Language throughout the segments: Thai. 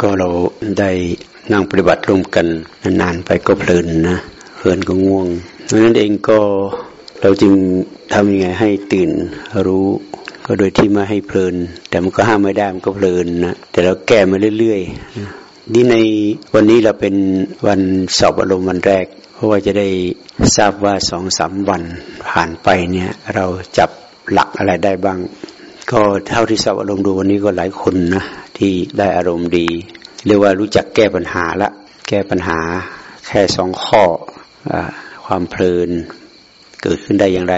ก็เราได้นั่งปฏิบัติร่วมกันนานๆไปก็เพลินนะเพลินก็ง่วงดังนั้นเองก็เราจึงทำยังไงให้ตื่นรู้ก็โดยที่ไม่ให้เพลิน แต่มันก็ห้ามไม่ได้มันก็เพลินนะแต่เราแก้มาเรื่อยๆนี่ในวันนี้เราเป็นวันสอบอารมณ์วันแรก เพราะว่าจะได้ทราบว่าสองสามวันผ่านไปเนี่ย เราจับหลักอะไรได้บ้าง ก็เท่าที่สอบอารมณ์ดูวันนี้ก็หลายคนนะ ที่ได้อารมณ์ดี เรียกว่ารู้จักแก้ปัญหาละ แก้ปัญหาแค่สองข้ออความเพลินเกิดขึ้นได้อย่างไร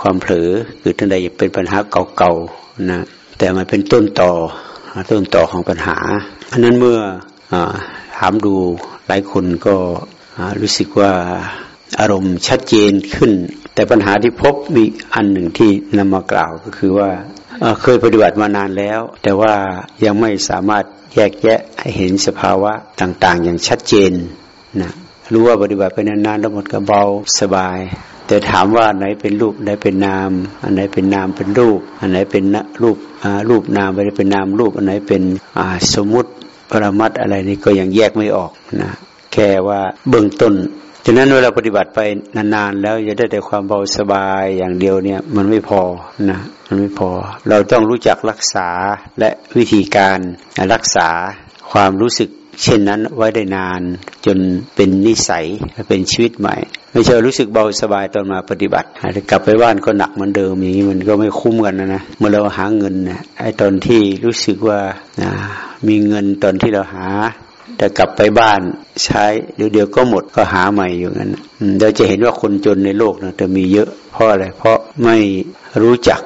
ความเผลอเกิดขึ้นได้เป็นปัญหาเก่าๆนะแต่มันเป็นต้นต่อต้นต่อของปัญหาเพราะนั้นเมื่ออถามดูหลายคนก็รู้สึกว่าอารมณ์ชัดเจนขึ้น แต่ปัญหาที่พบมีอันหนึ่งที่นำมากล่าวก็คือว่า เคยปฏิบัติมานานแล้ว แต่ว่ายังไม่สามารถแยกแยะให้เห็นสภาวะต่าง ๆ อย่างชัดเจนนะรู้ว่าปฏิบัติไปนานๆแล้วหมดก็เบาสบาย แต่ถามว่าไหนเป็นรูปไหนเป็นนาม อันไหนเป็นนามเป็นรูป อันไหนเป็นรูปรูปนามอันไหนเป็นนามรูป อันไหนเป็นสมมติปรมัตอะไรนี่ก็ยังแยกไม่ออกนะแค่ว่าเบื้องต้น ฉะนั้นเวลาปฏิบัติไปนานๆแล้วจะได้แต่ความเบาสบายอย่างเดียวเนี่ย มันไม่พอนะมันไม่พอ เราต้องรู้จักรักษาและวิธีการรักษาความรู้สึก เช่นนั้นไว้ได้นาน จนเป็นนิสัยเป็นชีวิตใหม่ ไม่ใช่รู้สึกเบาสบายตอนมาปฏิบัติกลับไปบ้านก็หนักเหมือนเดิมอย่างนี้มันก็ไม่คุ้มกันนะนะเมื่อเราหาเงินนะไอ้ตอนที่รู้สึกว่ามีเงินตอนที่เราหา แต่กลับไปบ้านใช้เดี๋ยวเดียวก็หมดก็หาใหม่อยู่งั้นเราจะเห็นว่าคนจนในโลกนะจะมีเยอะเพราะอะไรเพราะไม่รู้จัก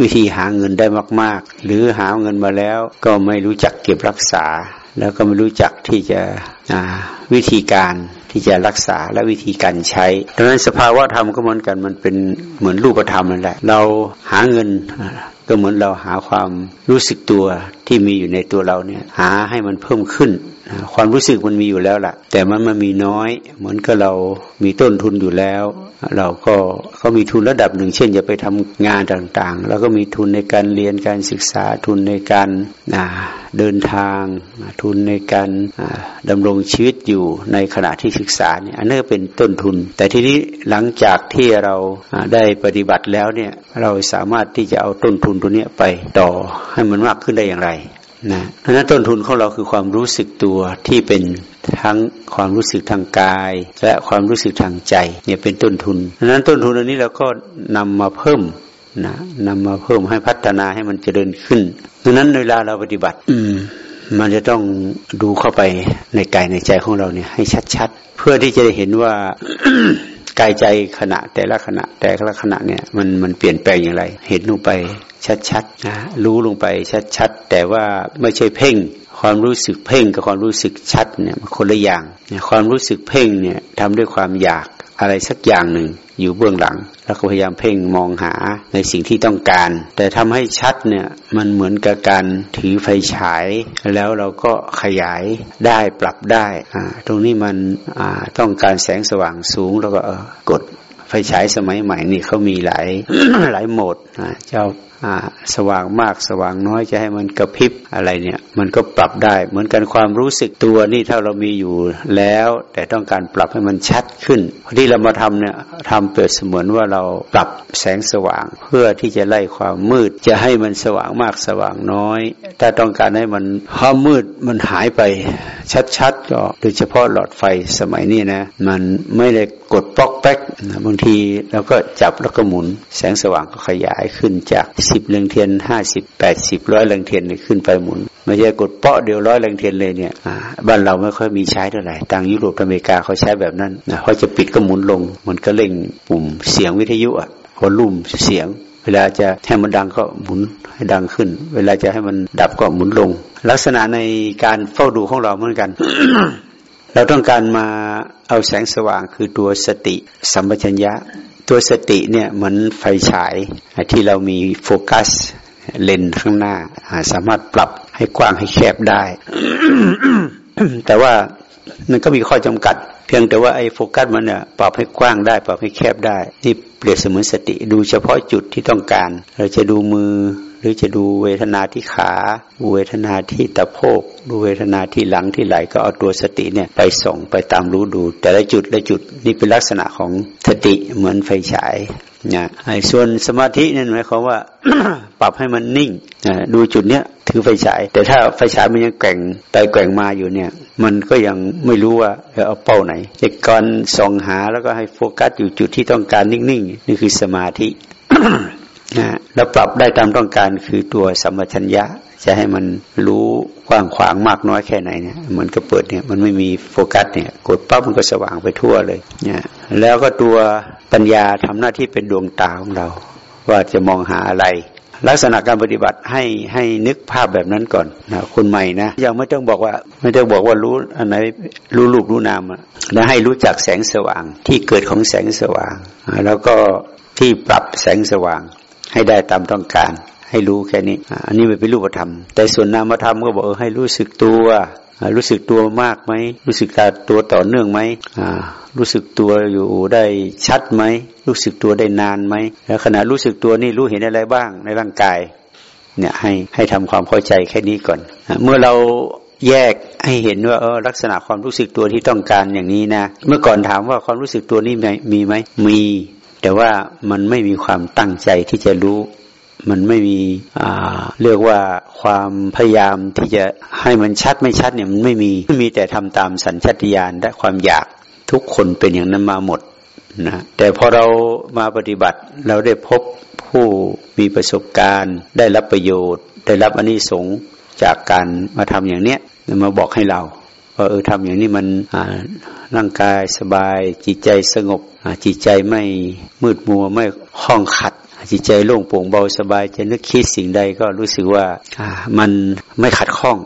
วิธีหาเงินได้มาก ๆ หรือหาเงินมาแล้วก็ไม่รู้จักเก็บรักษา แล้วก็ไม่รู้จักที่จะวิธีการที่จะรักษาและวิธีการใช้ดังนั้นสภาวะธรรมก็เหมือนกันมันเป็นเหมือนรูปธรรมนั่นแหละ เราหาเงินก็เหมือนเราหาความรู้สึกตัวที่มีอยู่ในตัวเราเนี่ยหาให้มันเพิ่มขึ้น ความรู้สึกมันมีอยู่แล้วล่ะ แต่มันมันมีน้อย เหมือนกับเรามีต้นทุนอยู่แล้ว เราก็เขามีทุนระดับหนึ่ง เช่นจะไปทำงานต่างๆ แล้วก็มีทุนในการเรียนการศึกษาทุนในการเดินทาง ทุนในการดำรงชีวิตอยู่ในขณะที่ศึกษาเนี่ยอันนี้เป็นต้นทุน แต่ทีนี้หลังจากที่เราได้ปฏิบัติแล้วเนี่ยเราสามารถที่จะเอาต้นทุนตัวนี้ไปต่อให้มันมากขึ้นได้อย่างไรนะเพราะนั้นต้นทุนของเราคือความรู้สึกตัวที่เป็นทั้งความรู้สึกทางกาย และความรู้สึกทางใจเนี่ยเป็นต้นทุนดังนั้นต้นทุนอันนี้เราก็นำมาเพิ่มนะนำมาเพิ่มให้พัฒนาให้มันเจริญขึ้นดังนั้นเวลาเราปฏิบัติ อืมมันจะต้องดูเข้าไปในกายในใจของเราเนี่ยให้ชัดๆ เพื่อที่จะเห็นว่า กายใจขณะแต่ละขณะแต่ละขณะเนี่ยมันมันเปลี่ยนแปลงอย่างไร เห็นลงไปชัดๆนะรู้ลงไปชัดๆแต่ว่าไม่ใช่เพ่ง ความรู้สึกเพ่งกับความรู้สึกชัดเนี่ยมันคนละอย่าง ความรู้สึกเพ่งเนี่ยทำด้วยความอยาก อะไรสักอย่างหนึ่งอยู่เบื้องหลัง แล้วก็พยายามเพ่งมองหาในสิ่งที่ต้องการ แต่ทำให้ชัดเนี่ยมันเหมือนกับการถือไฟฉาย แล้วเราก็ขยายได้ปรับได้ ตรงนี้มันต้องการแสงสว่างสูงแล้วก็กดไฟฉายสมัยใหม่นี่เขามีหลายหลายโหมดเจ้า สว่างมากสว่างน้อยจะให้มันกระพริบอะไรเนี่ย มันก็ปรับได้ เหมือนกันความรู้สึกตัวนี่ถ้าเรามีอยู่แล้ว แต่ต้องการปรับให้มันชัดขึ้นที่เรามาทำเนี่ยทำเปิดเสมือนว่าเราปรับแสงสว่าง เพื่อที่จะไล่ความมืด จะให้มันสว่างมากสว่างน้อย ถ้าต้องการให้มันความมืดมันหายไปชัดๆก็โดยเฉพาะหลอดไฟสมัยนี้นะมันไม่ได้กดป๊อกแป๊กบางทีเราก็จับแล้วก็หมุน แสงสว่างก็ขยายขึ้นจากสิบเรืองเทียนห้าสิบแปดสิบร้อยเรืองเทียนขึ้นไปหมุนไม่ใช่กดเปาะเดียวร้อยเรืองเทียนเลยเนี่ยบ้านเราไม่ค่อยมีใช้เท่าไหร่ทางยุโรปอเมริกาเขาใช้แบบนั้นนะเขาจะปิดก็หมุนลง มันก็เร่งปุ่มเสียงวิทยุอะพอลุ่มเสียง เวลาจะให้มันดังก็หมุนให้ดังขึ้น เวลาจะให้มันดับก็หมุนลง ลักษณะในการเฝ้าดูของเราเหมือนกัน เราต้องการมาเอาแสงสว่างคือตัวสติสัมปชัญญะ ตัวสติเนี่ยเหมือนไฟฉายที่เรามีโฟกัสเลนข้างหน้า สามารถปรับให้กว้างให้แคบได้ แต่ว่ามันก็มีข้อจำกัด เพียงแต่ว่าไอ้โฟกัสมันเนี่ยปรับให้กว้างได้ปรับให้แคบได้ ที่เปรียบเสมือนสติ ดูเฉพาะจุดที่ต้องการ เราจะดูมือ หรือจะดูเวทนาที่ขาดูเวทนาที่ตะโพกดูเวทนาที่หลังที่ไหลก็เอาตัวสติเนี่ยไปส่องไปตามรู้ดู แต่ละจุดละจุดนี่เป็นลักษณะของสติเหมือนไฟฉายนะส่วนสมาธินั่นหมายความว่า ปรับให้มันนิ่งดูจุดเนี้ยถือไฟฉาย แต่ถ้าไฟฉายมันยังแกว่งไปแกว่งมาอยู่เนี่ย มันก็ยังไม่รู้ว่าจะเอาเป้าไหนจะก่อนส่องหาแล้วก็ให้โฟกัสอยู่จุดที่ต้องการนิ่งๆ นี่คือสมาธิ นะแล้วปรับได้ตามต้องการคือตัวสัมปชัญญะ จะให้มันรู้กว้างขวางมากน้อยแค่ไหนเนี่ยเหมือนกับเปิดเนี่ยมันไม่มีโฟกัสเนี่ยกดปั๊บมันก็สว่างไปทั่วเลยเนี่ยแล้วก็ตัวปัญญาทำหน้าที่เป็นดวงตาของเรา ว่าจะมองหาอะไร ลักษณะการปฏิบัติให้ให้นึกภาพแบบนั้นก่อนนะคุณใหม่นะยังไม่ต้องบอกว่าไม่ต้องบอกว่ารู้อันไหนรู้รูปรู้นามอะแล้วให้รู้จักแสงสว่างที่เกิดของแสงสว่าง แล้วก็ที่ปรับแสงสว่าง ให้ได้ตามต้องการ ให้รู้แค่นี้ อันนี้ไม่เป็นรูปธรรม แต่ส่วนนามธรรมก็บอกให้รู้สึกตัวรู้สึกตัวมากไหม รู้สึกกาตัวต่อเนื่องไหมรู้สึกตัวอยู่ได้ชัดไหม รู้สึกตัวได้นานไหม แล้วขณะรู้สึกตัวนี่รู้เห็นอะไรบ้างในร่างกาย เนี่ยให้ให้ทำความเข้าใจแค่นี้ก่อน เมื่อเราแยกให้เห็นว่าเออลักษณะความรู้สึกตัวที่ต้องการอย่างนี้นะ เมื่อก่อนถามว่าความรู้สึกตัวนี้มีไหมมี แต่ว่ามันไม่มีความตั้งใจที่จะรู้ มันไม่มีเรียกว่าความพยายามที่จะให้มันชัดไม่ชัดเนี่ยมันไม่มีมีแต่ทำตามสัญชาตญาณและความอยากทุกคนเป็นอย่างนั้นมาหมดนะแต่พอเรามาปฏิบัติเราได้พบผู้มีประสบการณ์ ได้รับประโยชน์ ได้รับอนนิสงส์จากการมาทำอย่างเนี้ยมาบอกให้เรา ว่าเออทำอย่างนี้มันร่างกายสบาย จิตใจสงบจิตใจไม่มืดมัวไม่ห้องขัด จิตใจโล่งโปร่งเบาสบายจะนึกคิดสิ่งใดก็รู้สึกว่ามันไม่ขัดข้อง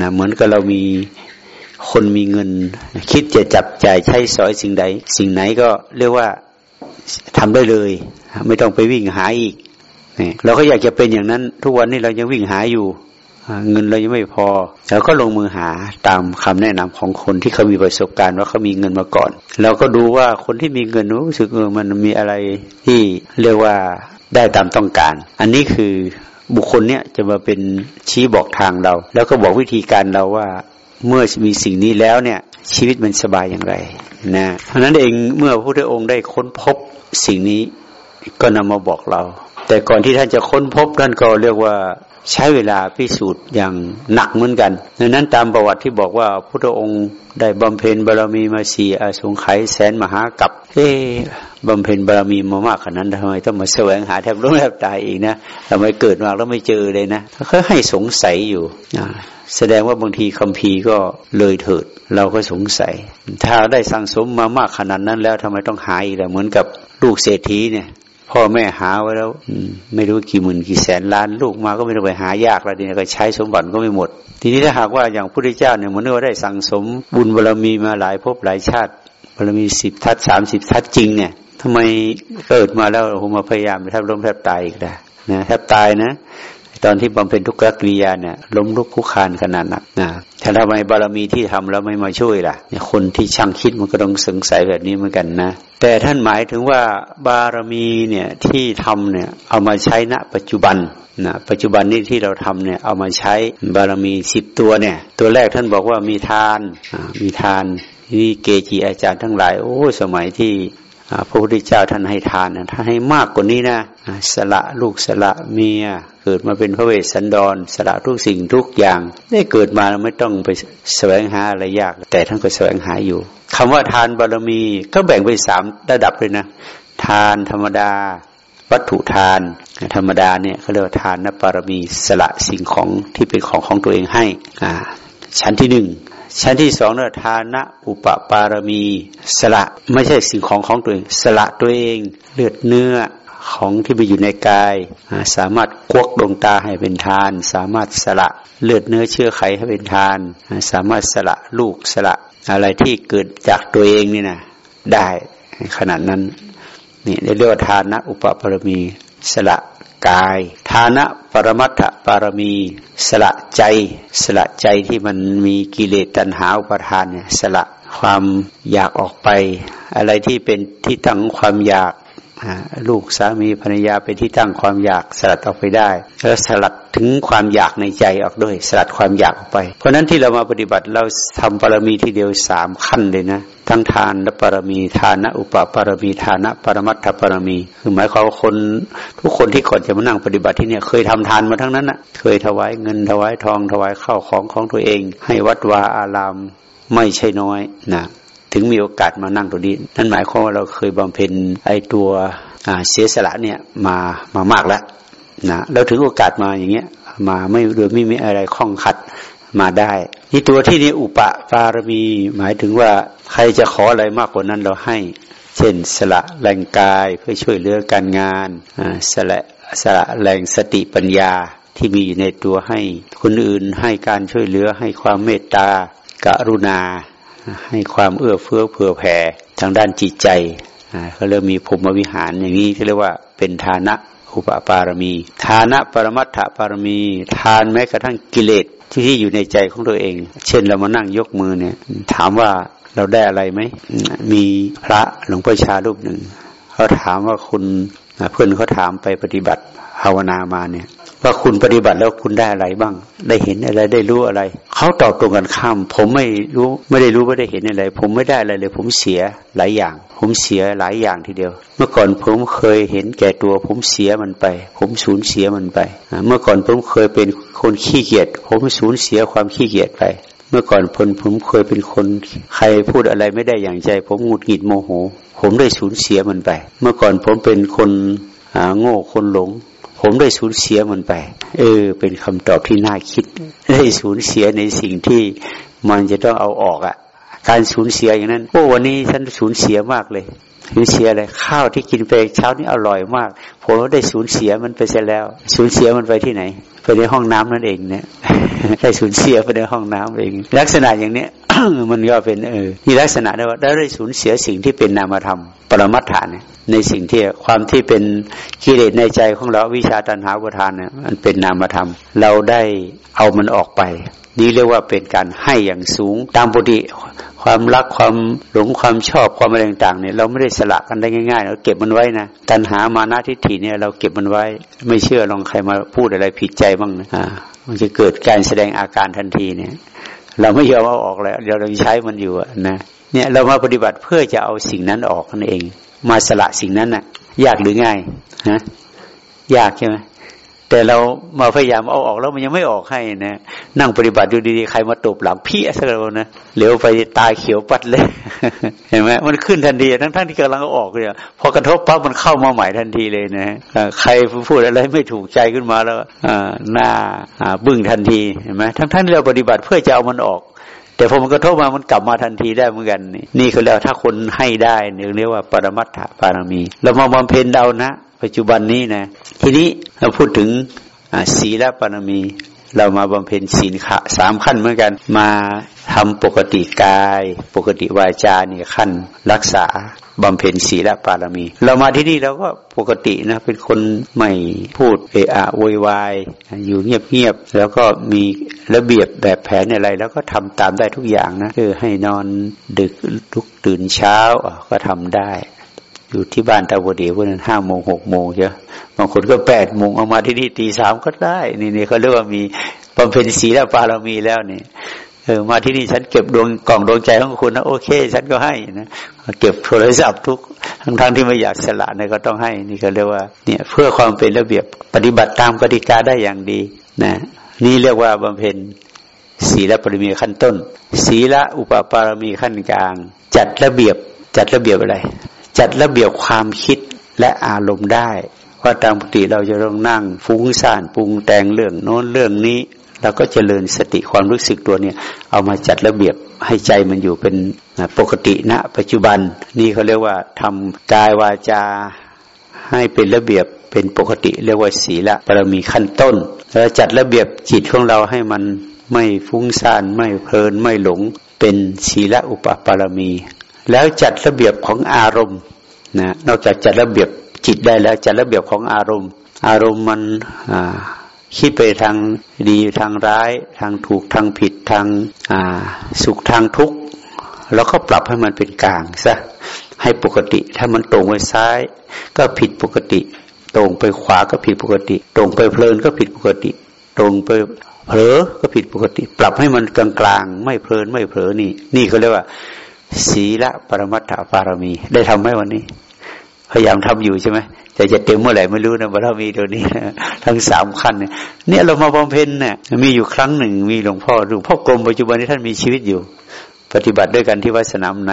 นะเหมือนกับเรามีคนมีเงิน คิดจะจับจ่ายใช้สอยสิ่งใด สิ่งไหนก็เรียกว่าทำได้เลย ไม่ต้องไปวิ่งหาอีกเราก็อยากจะเป็นอย่างนั้น ทุกวันนี้เรายังวิ่งหาอยู่ เงินเรายังไม่พอเราก็ลงมือหาตามคำแนะนำของคนที่เขามีประสบการณ์ว่าเขามีเงินมาก่อน เราก็ดูว่าคนที่มีเงินรู้สึกเออมันมีอะไรที่เรียกว่าได้ตามต้องการ อันนี้คือบุคคลเนี้ยจะมาเป็นชี้บอกทางเรา แล้วก็บอกวิธีการเราว่าเมื่อมีสิ่งนี้แล้วเนี่ยชีวิตมันสบายอย่างไรนะเพราะนั้นเองเมื่อพระพุทธองค์ได้ค้นพบสิ่งนี้ก็นำมาบอกเรา แต่ก่อนที่ท่านจะค้นพบท่านก็เรียกว่า ใช้เวลาพิสูจน์อย่างหนักเหมือนกันดังนั้นตามประวัติที่บอกว่าพระองค์ได้บำเพ็ญบารมีมาสี่อาสงไขยแสนมหากับเอ๊บำเพ็ญบารมีมามากขนาดนั้นทำไมต้องมาแสวงหาแทบล้มแทบตายอีกนะทำไมเกิดมาแล้วไม่เจอเลยนะเขาให้สงสัยอยู่แสดงว่าบางทีคัมภีร์ก็เลยเถิด เราก็สงสัย ถ้าได้สั่งสมมามากขนาดนั้นแล้วทำไมต้องหายอีกล่ะเหมือนกับลูกเศรษฐีเนี่ย พ่อแม่หาไว้แล้วไม่รู้กี่หมื่นกี่แสนล้านลูกมาก็ไม่ต้องไปหายากแล้วทีนี้ก็ใช้สมบัติก็ไม่หมด ทีนี้ถ้าหากว่าอย่างพระพุทธเจ้าเนี่ยเหมือนว่าได้สั่งสมบุญบารรมีมาหลายภพหลายชาติบารมีสิบทัศสามสิบทัศจริงเนี่ยทำไมเกิดมาแล้วผมมาพยายามแทบล้มแทบตายอีกแล้วนะแทบตายนะ ตอนที่บำเพ็ญทุกขกิริยาเนี่ยล้มลุกคุกคานขนาดหนักนะถ้าทำไมบารมีที่ทำแล้วไม่มาช่วยล่ะคนที่ช่างคิดมันก็ต้องสงสัยแบบนี้เหมือนกันนะ แต่ท่านหมายถึงว่าบารมีเนี่ยที่ทำเนี่ยเอามาใช้ณปัจจุบันนะปัจจุบันนี้ที่เราทำเนี่ยเอามาใช้บารมีสิบตัวเนี่ย ตัวแรกท่านบอกว่ามีทานมีทานนี่เกจิอาจารย์ทั้งหลาย โอ้สมัยที่ พระพุทธเจ้าท่านให้ทานนะท่านให้มากกว่านี้นะสละลูกสละเมีย เกิดมาเป็นพระเวสสันดร สละทุกสิ่งทุกอย่าง ได้เกิดมาไม่ต้องไปแสวงหาอะไรยาก แต่ท่านก็แสวงหาอยู่คำว่าทานบารมีก็แบ่งไปสามระดับเลยนะ ทานธรรมดา วัตถุทาน ธรรมดาเนี่ยเขาเรียกว่าทานนบารมีสละสิ่งของที่เป็นของของตัวเองให้อ่าชั้นที่หนึ่ง ชั้นที่สองเนี่ยทานะอุปปารมี สละไม่ใช่สิ่งของของตัวเอง สละตัวเองเลือดเนื้อของที่ไปอยู่ในกาย สามารถกวกดวงตาให้เป็นทาน สามารถสละเลือดเนื้อเชื่อไขให้เป็นทาน สามารถสละลูกสละอะไรที่เกิดจากตัวเองนี่นะได้ขนาดนั้นนี่เรียกว่าทานะอุปปารมีสละ กาย ทานะปรมัตถปารมี สละใจ สละใจที่มันมีกิเลสตัณหาอุปทานเนี่ยสละความอยากออกไป อะไรที่เป็นที่ตั้งความอยาก ลูกสามีภรรยาเป็นที่ตั้งความอยากสลัดออกไปได้แล้วสลัดถึงความอยากในใจออกด้วยสลัดความอยากออกไป เพราะนั้นที่เรามาปฏิบัติเราทำบารมีทีเดียวสามขั้นเลยนะ ทั้งทานและปรมีทานะอุปปารมีทานะปรมัตถปรมี คือหมายความว่าคนทุกคนที่ก่อนจะมานั่งปฏิบัติที่เนี่ยเคยทำทานมาทั้งนั้นนะเคยถวายเงินถวายทองถวายข้าวของของตัวเอง ให้วัดวาอารามไม่ใช่น้อยนะ ถึงมีโอกาสมานั่งตรงนี้ นั่นหมายความว่าเราเคยบำเพ็ญไอตัวเสียสละเนี่ยมามามากแล้วนะแล้วถึงโอกาสมาอย่างเงี้ย มาไม่โดยไม่มีอะไรข้องขัดมาได้ นี่ตัวที่นี่อุปปารมี หมายถึงว่าใครจะขออะไรมากกว่านั้นเราให้ เช่น สละแรงกายเพื่อช่วยเหลือการงานสละสละแรงสติปัญญาที่มีอยู่ในตัวให้ คนอื่นให้การช่วยเหลือให้ความเมตตากรุณา ให้ความเอื้อเฟื้อเผื่อแผ่ทางด้านจิตใจเขาเริ่มมีภูมิวิหารอย่างนี้ที่เรียกว่าเป็นฐานะอุปปารมี ฐานะปรมัตถปารมี ทานแม้กระทั่งกิเลสที่ที่อยู่ในใจของตัวเอง เช่นเรามานั่งยกมือเนี่ย ถามว่าเราได้อะไรไหม มีพระหลวงพ่อชารูปหนึ่งเขาถามว่าคุณเพื่อนเขาถามไปปฏิบัติภาวนามาเนี่ย ว่าคุณปฏิบัติแล้วคุณได้อะไรบ้าง ได้เห็นอะไรได้รู้อะไร เขาตอบตรงกันข้าม ผมไม่รู้ไม่ได้รู้ไม่ได้เห็นอะไร ผมไม่ได้อะไรเลย ผมเสียหลายอย่าง ผมเสียหลายอย่างทีเดียว เมื่อก่อนผมเคยเห็นแก่ตัว ผมเสียมันไป ผมสูญเสียมันไป เมื่อก่อนผมเคยเป็นคนขี้เกียจผมสูญเสียความขี้เกียจไปเมื่อก่อนผมผมเคยเป็นคนใครพูดอะไรไม่ได้อย่างใจ ผมหงุดหงิดโมโห ผมได้สูญเสียมันไป เมื่อก่อนผมเป็นคนโง่คนหลง ผมได้สูญเสียมันไป เออ เป็นคำตอบที่น่าคิด ได้สูญเสียในสิ่งที่มันจะต้องเอาออกอะ่ะ การสูญเสียอย่างนั้นโอ้วันนี้ฉันสูญเสียมากเลย สูญเสียอะไรข้าวที่กินไปเช้านี้อร่อยมากผมได้สูญเสียมันไปเสียแล้ว สูญเสียมันไปที่ไหน ไปในห้องน้ำนั่นเองเนี่ยได้สูญเสียไปในห้องน้ำเอง ลักษณะอย่างเนี้ยมันก็เป็นเออมีลักษณะได้ว่าได้สูญเสียสิ่งที่เป็นนามธรรม ปรมัตถานี่ยในสิ่งที่ความที่เป็นกิเลสในใจของเราวิชาตันหาวุทานเนี่ยมันเป็นนามธรรม เราได้เอามันออกไป นี่เรียกว่าเป็นการให้อย่างสูง ตามปกติความรักความหลงความชอบความอะไรต่างๆเนี่ยเราไม่ได้สละกันได้ง่ายๆเราเก็บมันไว้นะตัณหามานะทิฏฐิเนี่ยเราเก็บมันไว้ ไม่เชื่อลองใครมาพูดอะไรผิดใจบ้างนะอ่ามันจะเกิดการแสดงอาการทันทีเนี่ย เราไม่ยอมเอาออกแล้วเราใช้มันอยู่นะเนี่ยเรามาปฏิบัติเพื่อจะเอาสิ่งนั้นออกนั่นเอง มาสละสิ่งนั้นน่ะ ยากหรือง่ายฮะยากใช่ไหม แต่เรามาพยายามเอาออกแล้วมันยังไม่ออกให้นะนั่งปฏิบัติดูดีๆใครมาตบหลังพี่สักเรานะเหลวไปตาเขียวปัดเลย เห็นไหมมันขึ้นทันทีทั้งๆที่กำลังเอาออกเลยพอกระทบปั๊บมันเข้ามาใหม่ทันทีเลยนะใครพูดอะไรไม่ถูกใจขึ้นมาแล้วหน้าบึ้งทันทีเห็นไหมทั้งๆที่เราปฏิบัติเพื่อจะเอามันออกแต่พอมันกระทบมามันกลับมาทันทีได้เหมือนกัน นี่คือแล้วถ้าคนให้ได้เนี่ยเรียกว่าปรมัตถปารมี เรามาบำเพ็ญเดานะ ปัจจุบันนี้นะ ทีนี้เราพูดถึงศีลปรมี เรามาบำเพ็ญศีลขะสามขั้นเหมือนกัน มาทำปกติกาย ปกติวาจานี่ขั้น รักษาบำเพ็ญศีลปารมี เรามาที่นี่เราก็ปกตินะ เป็นคนไม่พูดเอะอะโวยวาย อยู่เงียบๆ แล้วก็มีระเบียบแบบแผนอะไร แล้วก็ทำตามได้ทุกอย่างนะ คือให้นอนดึกทุกตื่นเช้าก็ทำได้ อยู่ที่บ้านตาบดีพวกนั้นห้าโมงหกโมงใช่บางคนก็แปดโมงเอามาที่นี่ตีสามก็ได้ นี่นี่เขาเรียกว่ามีบำเพ็ญศีลปารามีแล้วนี่เออมาที่นี่ฉันเก็บดวงกล่องดวงใจของคุณนะโอเค ฉันก็ให้นะเก็บโทรศัพท์ทุกทั้งทั้งที่ไม่อยากสละเนี่ยก็ต้องให้ นี่เขาเรียกว่าเนี่ยเพื่อความเป็นระเบียบปฏิบัติตามกติกาได้อย่างดีนะนี่เรียกว่าบำเพ็ญศีลปรมีขั้นต้น ศีลอุปปารมีขั้นกลาง จัดระเบียบจัดระเบียบอะไร จัดระเบียบความคิดและอารมณ์ได้ว่าตามปกติเราจะต้องนั่งฟุ้งซ่านปรุงแต่งเรื่องโน้นเรื่องนี้เราก็จเจริญสติความรู้สึกตัวเนี่ยเอามาจัดระเบียบให้ใจมันอยู่เป็นปกติณนะปัจจุบัน นี่เขาเรียกว่าทำกายวาจาให้เป็นระเบียบเป็นปกติ เรียกว่าศีละปรมีขั้นต้นแล้วจัดระเบียบจิตของเราให้มันไม่ฟุ้งซ่านไม่เพลินไม่หลงเป็นศีละอุปปารมี แล้วจัดระเบียบของอารมณ์นะนอกจากจัดระเบียบจิตได้แล้วจัดระเบียบของอารมณ์ อารมณ์มันคิดไปทางดีทางร้าย ทางถูกทางผิดทางสุขทางทุกข์แล้วก็ปรับให้มันเป็นกลางซะให้ปกติ ถ้ามันตรงไปซ้าย ก็ผิดปกติ ตรงไปขวาก็ผิดปกติ ตรงไปเพลินก็ผิดปกติ ตรงไปเผลอก็ผิดปกติ ปรับให้มันกลางๆไม่เพลินไม่เผลอนี่ นี่เขาเรียกว่า ศีละปรมัตถปารมี ได้ทำไหมวันนี้ พยายามทำอยู่ใช่ไหมแต่จะเต็มเมื่อไหร่ไม่รู้นะบารมีตัวนี้ทั้งสามขั้นเนี่ยเนี่ยเรามาบำเพ็ญเนี่ยมีอยู่ครั้งหนึ่ง มีหลวงพ่อหลวงพ่อกรมปัจจุบันนี้ท่านมีชีวิตอยู่ ปฏิบัติด้วยกันที่วัดสนามใน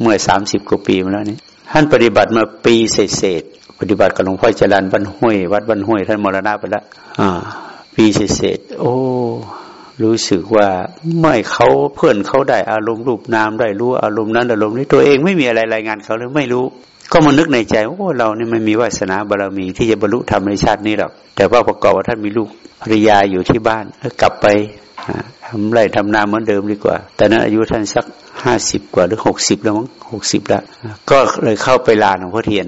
เมื่อสามสิบกว่าปีมาแล้วนี่ท่านปฏิบัติมาปีเศษปฏิบัติกับหลวงพ่อจรันบันห้วยวัดบันห้วยท่านมรณะไปแล้วอ่า ปีเศษโอ้ รู้สึกว่าไม่เขาเพื่อนเขาได้อารมณ์รูปนามได้รู้อารมณ์นั้นอารมณ์นี้ตัวเองไม่มีอะไรรายงานเขาเลยไม่รู้ ก็มานึกในใจโอ้เรานี่ไม่มีวาสนาบารรมีที่จะบรรลุธรรมในชาตินี้หรอก แต่ว่าประกอบว่าท่านมีลูกภรรยาอยู่ที่บ้านกลับไปทำไรทำนาเหมือนเดิมดีกว่า แต่นั้นอายุท่านสักห้าสิบกว่าหรือหกสิบแล้วมั้งหกสิบแล้ว ก็เลยเข้าไปลาหลวงพ่อเทียน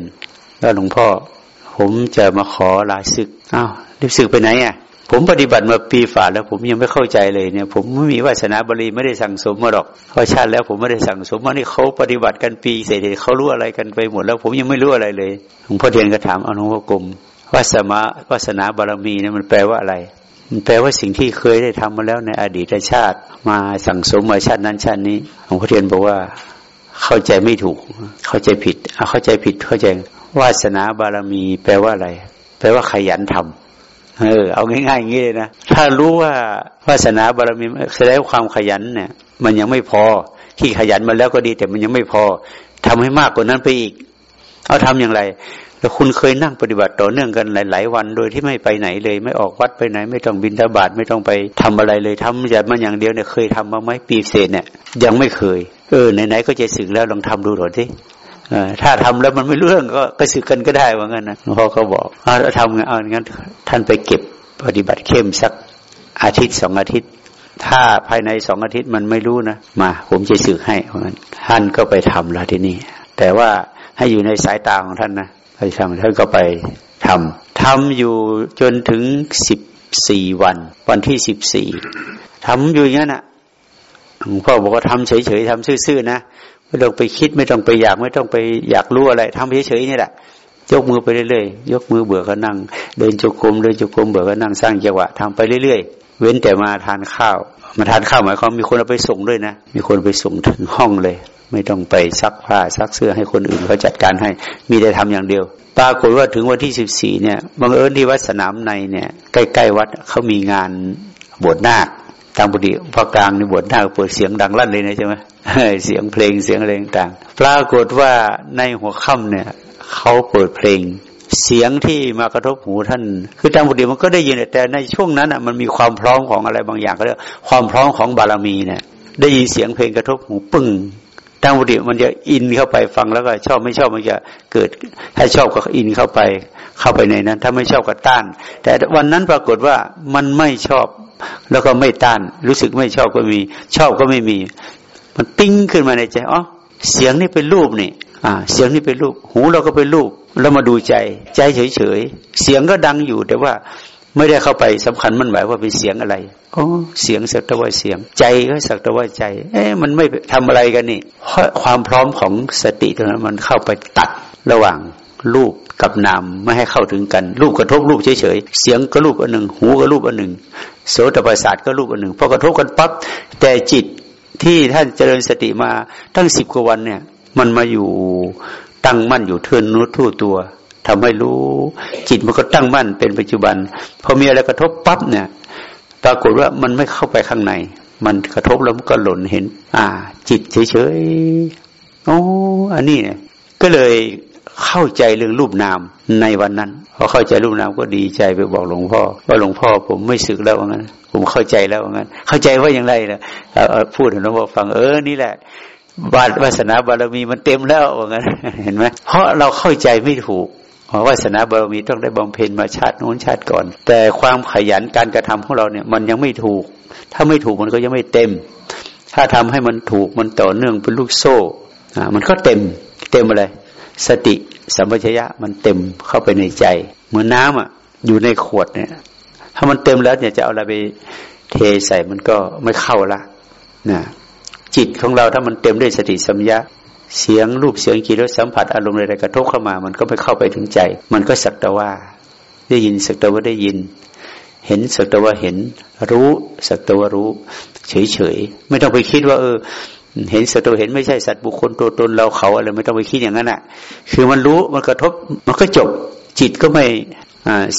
แล้วหลวงพ่อ ผมจะมาขอลาศึกอ้าวรีบศึกไปไหนอะ ผมปฏิบัติมาปีฝ่าแล้วผมยังไม่เข้าใจเลยเนี่ย ผมไม่มีวาสนาบาริไม่ได้สั่งสมมาหรอกเพราะชาติแล้วผมไม่ได้สั่งสมมานี่เขาปฏิบัติกันปีเสร็จเขารู้อะไรกันไปหมดแล้ว ผมยังไม่รู้อะไรเลยหลวงพ่อเทียนก็ถามอนุวกรมวาสนาวาสนาบารมีเนี่ยมันแปลว่าอะไร มันแปลว่าสิ่งที่เคยได้ทำมาแล้วในอดีตชาติ มาสั่งสมมาชาตินั้นชาตินี้หลวงพ่อเทียนบอกว่าเข้าใจไม่ถูก เข้าใจผิดเข้าใจผิดเข้าใจวาสนาบารมี แปลว่าอะไร แปลว่าขยันทำ เออเอาง่ายๆอย่างนี้เลยนะถ้ารู้ว่าวาสนาบารมีแสดงความขยันเนี่ย มันยังไม่พอที่ขยันมาแล้วก็ดี แต่มันยังไม่พอทำให้มากกว่านั้นไปอีก เอาทำอย่างไร แล้วคุณเคยนั่งปฏิบัติต่อเนื่องกันหลาย ๆ วันโดยที่ไม่ไปไหนเลย ไม่ออกวัดไปไหน ไม่ต้องบินทบาทไม่ต้องไปทำอะไรเลยทำอย่างมันอย่างเดียวเนี่ยเคยทำมาไหมปีเศษเนี่ย ยังไม่เคยเออไหนๆก็จะสึกแล้วลองทำดูหน่อยที่ ถ้าทำแล้วมันไม่เรื่องก็ไปสึกกันก็ได้ว่างั้นนะพ่อเขาบอกเอาทำไงเอางั้น ท่านไปเก็บปฏิบัติเข้มสักอาทิตย์สองอาทิตย์ ถ้าภายในสองอาทิตย์มันไม่รู้นะมา ผมจะสึกให้เพรางั้น ท่านก็ไปทำแล้วที่นี่ แต่ว่าให้อยู่ในสายตาของท่านนะไปทำท่านก็ไปทำทำอยู่จนถึงสิบสี่วัน วันที่สิบสี่ทำอยู่อย่างนั้นอะหลวงพ่อบอกว่าทำเฉยๆทำซื่อๆนะ ไม่ต้องไปคิดไม่ต้องไปอยากไม่ต้องไปอยากรู้อะไรทำเฉยๆนี่แหละยกมือไปเรื่อยๆยกมือเบื่อก็นั่ง เดินจุกมเดินจุกมเบื่อก็นั่งสร้างจังหวะทำไปเรื่อยๆ เว้นแต่มาทานข้าว มาทานข้าวหมายความมีคนเอาไปส่งด้วยนะ มีคนไปส่งถึงห้องเลย ไม่ต้องไปซักผ้าซักเสื้อให้คนอื่นเขาจัดการให้ มีแต่ทำอย่างเดียว ปรากฏว่าถึงวันที่สิบสี่เนี่ยบังเอิญที่วัดสนามในเนี่ยใกล้ๆวัดเขามีงานบวชนาค ตามปกติพอกลางในบวชนาคเปิดเสียงดังลั่นเลยนะใช่ไหมเสียงเพลงเสียงอะไรต่างปรากฏว่าในหัวค่ำเนี่ยเขาเปิดเพลง เสียงที่มากระทบหูท่าน คือตางบุรีมันก็ได้ยินแต่ในช่วงนั้นอะมันมีความพร้อมของอะไรบางอย่างก็เรียกความพร้อมของบารมีเนี่ยได้ยินเสียงเพลงกระทบหูปึ้ง ตามปกติมันจะอินเข้าไปฟังแล้วก็ชอบไม่ชอบมันจะเกิด ถ้าชอบก็อินเข้าไป เข้าไปในนั้น ถ้าไม่ชอบก็ต้าน แต่วันนั้นปรากฏว่ามันไม่ชอบแล้วก็ไม่ต้าน รู้สึกไม่ชอบก็มี ชอบก็ไม่มี มันติ้งขึ้นมาในใจอ๋อเสียงนี่เป็นรูปนี่อ่า เสียงนี่เป็นรูป หูเราก็เป็นรูปเรามาดูใจ ใจเฉยเฉยเสียงก็ดังอยู่แต่ว่า ไม่ได้เข้าไปสำคัญมันหมายว่าเป็นเสียงอะไรอ๋อเสียงสักแต่ว่าเสียง ใจก็สักแต่ว่าใจ เอ๊ะมันไม่ทำอะไรกันนี่เพราะความพร้อมของสติตรงนั้นมันเข้าไปตัดระหว่างรูปกับนามไม่ให้เข้าถึงกัน รูปกระทบรูปเฉยเฉยเสียงก็รูปอันหนึ่ง หูก็รูปอันหนึ่งโสตประสาทก็รูปอันหนึ่งพอกระทบกันปั๊บแต่จิตที่ท่านเจริญสติมาตั้งสิบกว่าวันเนี่ย มันมาอยู่ตั้งมั่นอยู่เทือนนู้ทั่วตัว ทำให้รู้ จิตมันก็ตั้งมั่นเป็นปัจจุบันพอมีอะไรกระทบปั๊บเนี่ย ปรากฏว่ามันไม่เข้าไปข้างใน มันกระทบแล้วมันก็หล่นเห็น อ่า จิตเฉยๆโอ้อันนี้เนี่ยก็เลยเข้าใจเรื่องรูปนามในวันนั้นพอเข้าใจรูปนามก็ดีใจไปบอกหลวงพ่อ ว่าหลวงพ่อผมไม่สึกแล้วว่างั้น ผมเข้าใจแล้วว่างั้น เข้าใจว่าอย่างไรนะพูดให้หลวงพ่อฟังเออนี่แหละบาวาสนาบารมีมันเต็มแล้วว่างั้น เห็นไหมเพราะเราเข้าใจไม่ถูก เพราะวาสนาบารมีต้องได้บำเพ็ญมาชาติโน้นชาติก่อน แต่ความขยันการกระทำของเราเนี่ย มันยังไม่ถูก ถ้าไม่ถูกมันก็ยังไม่เต็ม ถ้าทำให้มันถูกมันต่อเนื่องเป็นลูกโซ่มันก็เต็ม เต็มอะไร สติสัมปชัญญะมันเต็มเข้าไปในใจ เหมือนน้าอะ อยู่ในขวดเนี่ย ถ้ามันเต็มแล้วเนี่ยจะเอาอะไรไปเทใส่มันก็ไม่เข้าละนะจิตของเราถ้ามันเต็มด้วยสติสัมยา เสียงรูปเสียงกลิ่นรสสัมผัสอารมณ์อะไรกระทบเข้ามา มันก็ไม่เข้าไปถึงใจ มันก็สักแต่ว่า ได้ยินสักแต่ว่าได้ยิน เห็นสักแต่ว่าเห็น รู้สักแต่ว่ารู้ เฉยเฉยไม่ต้องไปคิดว่า เออ เห็นสัตว์เห็นไม่ใช่สัตว์บุคคลตัวตนเราเขาอะไรไม่ต้องไปคิดอย่างนั้นอะ คือมันรู้มันกระทบมันก็จบ จิตก็ไม่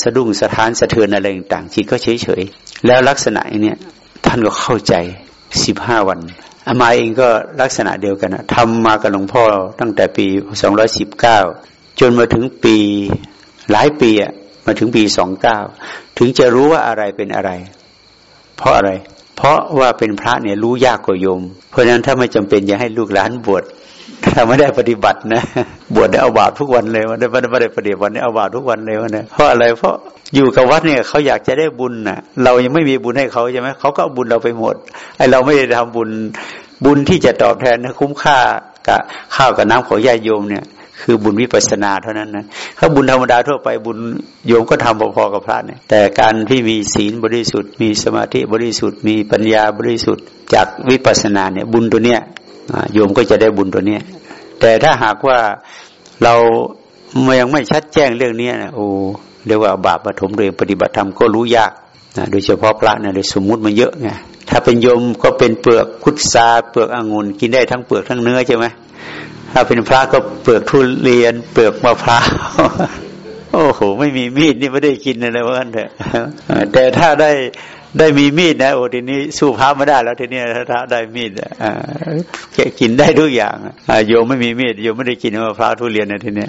สะดุ้งสะท้านสะเทือนอะไรต่างจิตก็เฉยเฉยแล้วลักษณะเนี้ยท่านก็เข้าใจสิบห้าวัน อามาเองก็ลักษณะเดียวกันนะทำมากับหลวงพ่อตั้งแต่ปี 219 จนมาถึงปีหลายปีอะมาถึงปี 29 ถึงจะรู้ว่าอะไรเป็นอะไร เพราะอะไร เพราะว่าเป็นพระเนี่ยรู้ยากกว่าโยม เพราะฉะนั้นถ้าไม่จำเป็นอย่าให้ลูกหลานบวช ถ้าไม่ได้ปฏิบัตินะบวชได้เอาบาปทุกวันเลยวันได้ไม่ได้ปฏิบัติได้เอาบาปทุกวันเลยวันนี้เพราะอะไรเพราะอยู่กับวัดเนี่ยเขาอยากจะได้บุญน่ะ เรายังไม่มีบุญให้เขาใช่ไหมเขาก็เอาบุญเราไปหมดไอเราไม่ได้ทำบุญบุญที่จะตอบแทนคุ้มค่ากับข้าวกับน้ำของญาติโยมเนี่ย คือบุญวิปัสนาเท่านั้นนะถ้าบุญธรรมดาทั่วไปบุญโยมก็ทำพอๆกับพระเนี่ยแต่การที่มีศีลบริสุทธิ์ มีสมาธิบริสุทธิ์มีปัญญาบริสุทธิ์จากวิปัสนาเนี่ยบุญตัวเนี้ย โยมก็จะได้บุญตัวเนี้ยแต่ถ้าหากว่าเรายังไม่ชัดแจ้งเรื่องนี้นะโอ้เรียกว่าบาปปฐมเรียนปฏิบัติธรรมก็รู้ยากนะโดยเฉพาะพระเนี่ยโดยสมมุติมันเยอะไงถ้าเป็นโยมก็เป็นเปลือกพุทราเปลือกองุ่นกินได้ทั้งเปลือกทั้งเนื้อใช่ไหมถ้าเป็นพระก็เปลือกทุเรียน เปลือกมะพร้าวโอ้โห ไม่มีมีดนี่ไม่ได้กินอะไรว่ากันเถอะแต่ถ้าได้ ได้มีมีดนะโอ้ทีนี้สู้พระไม่ได้แล้วทีนี้ถ้าได้มีดอ่ากินได้ทุกอย่างโยมไม่มีมีดโยมไม่ได้กินมะพร้าวทุเรียนนะทีนี้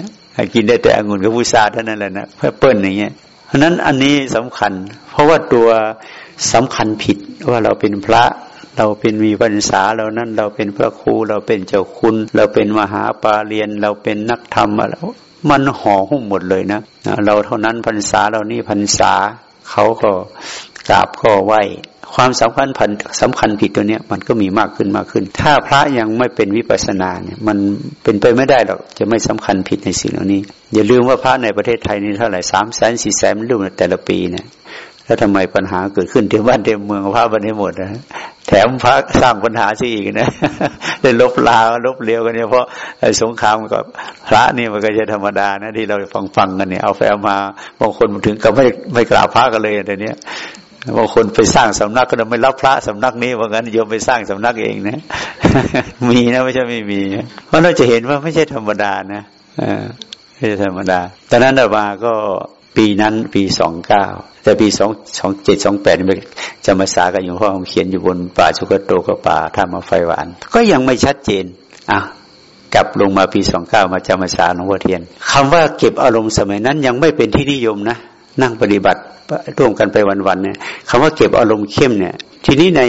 กินได้แต่องุ่นกับพุทราเท่านั้นแหละนะเพื่อเปิ้ลอย่างเงี้ยเพราะนั้นอันนี้สำคัญ เพราะว่าตัวสำคัญผิดว่าเราเป็นพระเราเป็นมีพรรษาเรานั้นเราเป็นพระครูเราเป็นเจ้าคุณ เราเป็นมหาปาเรียนเราเป็นนักธรรมอะไรมันห่อหุ้มหมดเลยนะเราเท่านั้นพรรษาเรานี่พรรษาเขาก็ กราบก็ไหวความสำคัญพันสำคัญผิดตัวเนี้ยมันก็มีมากขึ้นมากขึ้น ถ้าพระยังไม่เป็นวิปัสนาเนี่ย มันเป็นไปไม่ได้หรอกจะไม่สำคัญผิดในสิ่งเหล่านี้ อย่าลืมว่าพระในประเทศไทยนี่เท่าไหร่สามแสนสี่แสนรูปแต่ละปีเนี่ยแล้วทำไมปัญหาเกิดขึ้นเต็มบ้านเต็มเมืองพระบันให้หมดนะแถมพระสร้างปัญหาซะอีกนะได้ลบลาลบเลียวกันเนี่ยเพราะสงครามกับพระนี่มันก็จะธรรมดานะที่เราฟังฟังกันเนี่ยเอาแฟมาบางคนถึงกับไม่ไม่กราบพระกันเลยแต่เนี้ย บางคนไปสร้างสำนักก็ไม่รับพระสำนักนี้ว่างั้นโยมไปสร้างสำนักเองนะ มีนะไม่ใช่ไม่มีเพราะเราจะเห็นว่าไม่ใช่ธรรมดานะไม่ใช่ธรรมดาตอนนั้นเรามาก็ปีนั้นปีสองเก้าแต่ปีสองสองเจ็ดสองแปดจะมาสากันอยู่พ่อผมเขียนอยู่บนป่าชุกโตกับป่าท่ามาไฟหวาน ก็ยังไม่ชัดเจนอะกลับลงมาปีสองเก้ามาจำมาสาหลวงพ่อเทียนคำว่าเก็บอารมณ์สมัยนั้นยังไม่เป็นที่นิยมนะ นั่งปฏิบัติร่วมกันไปวันๆเนี่ยคำว่าเก็บอารมณ์เข้มเนี่ย ทีนี้ใน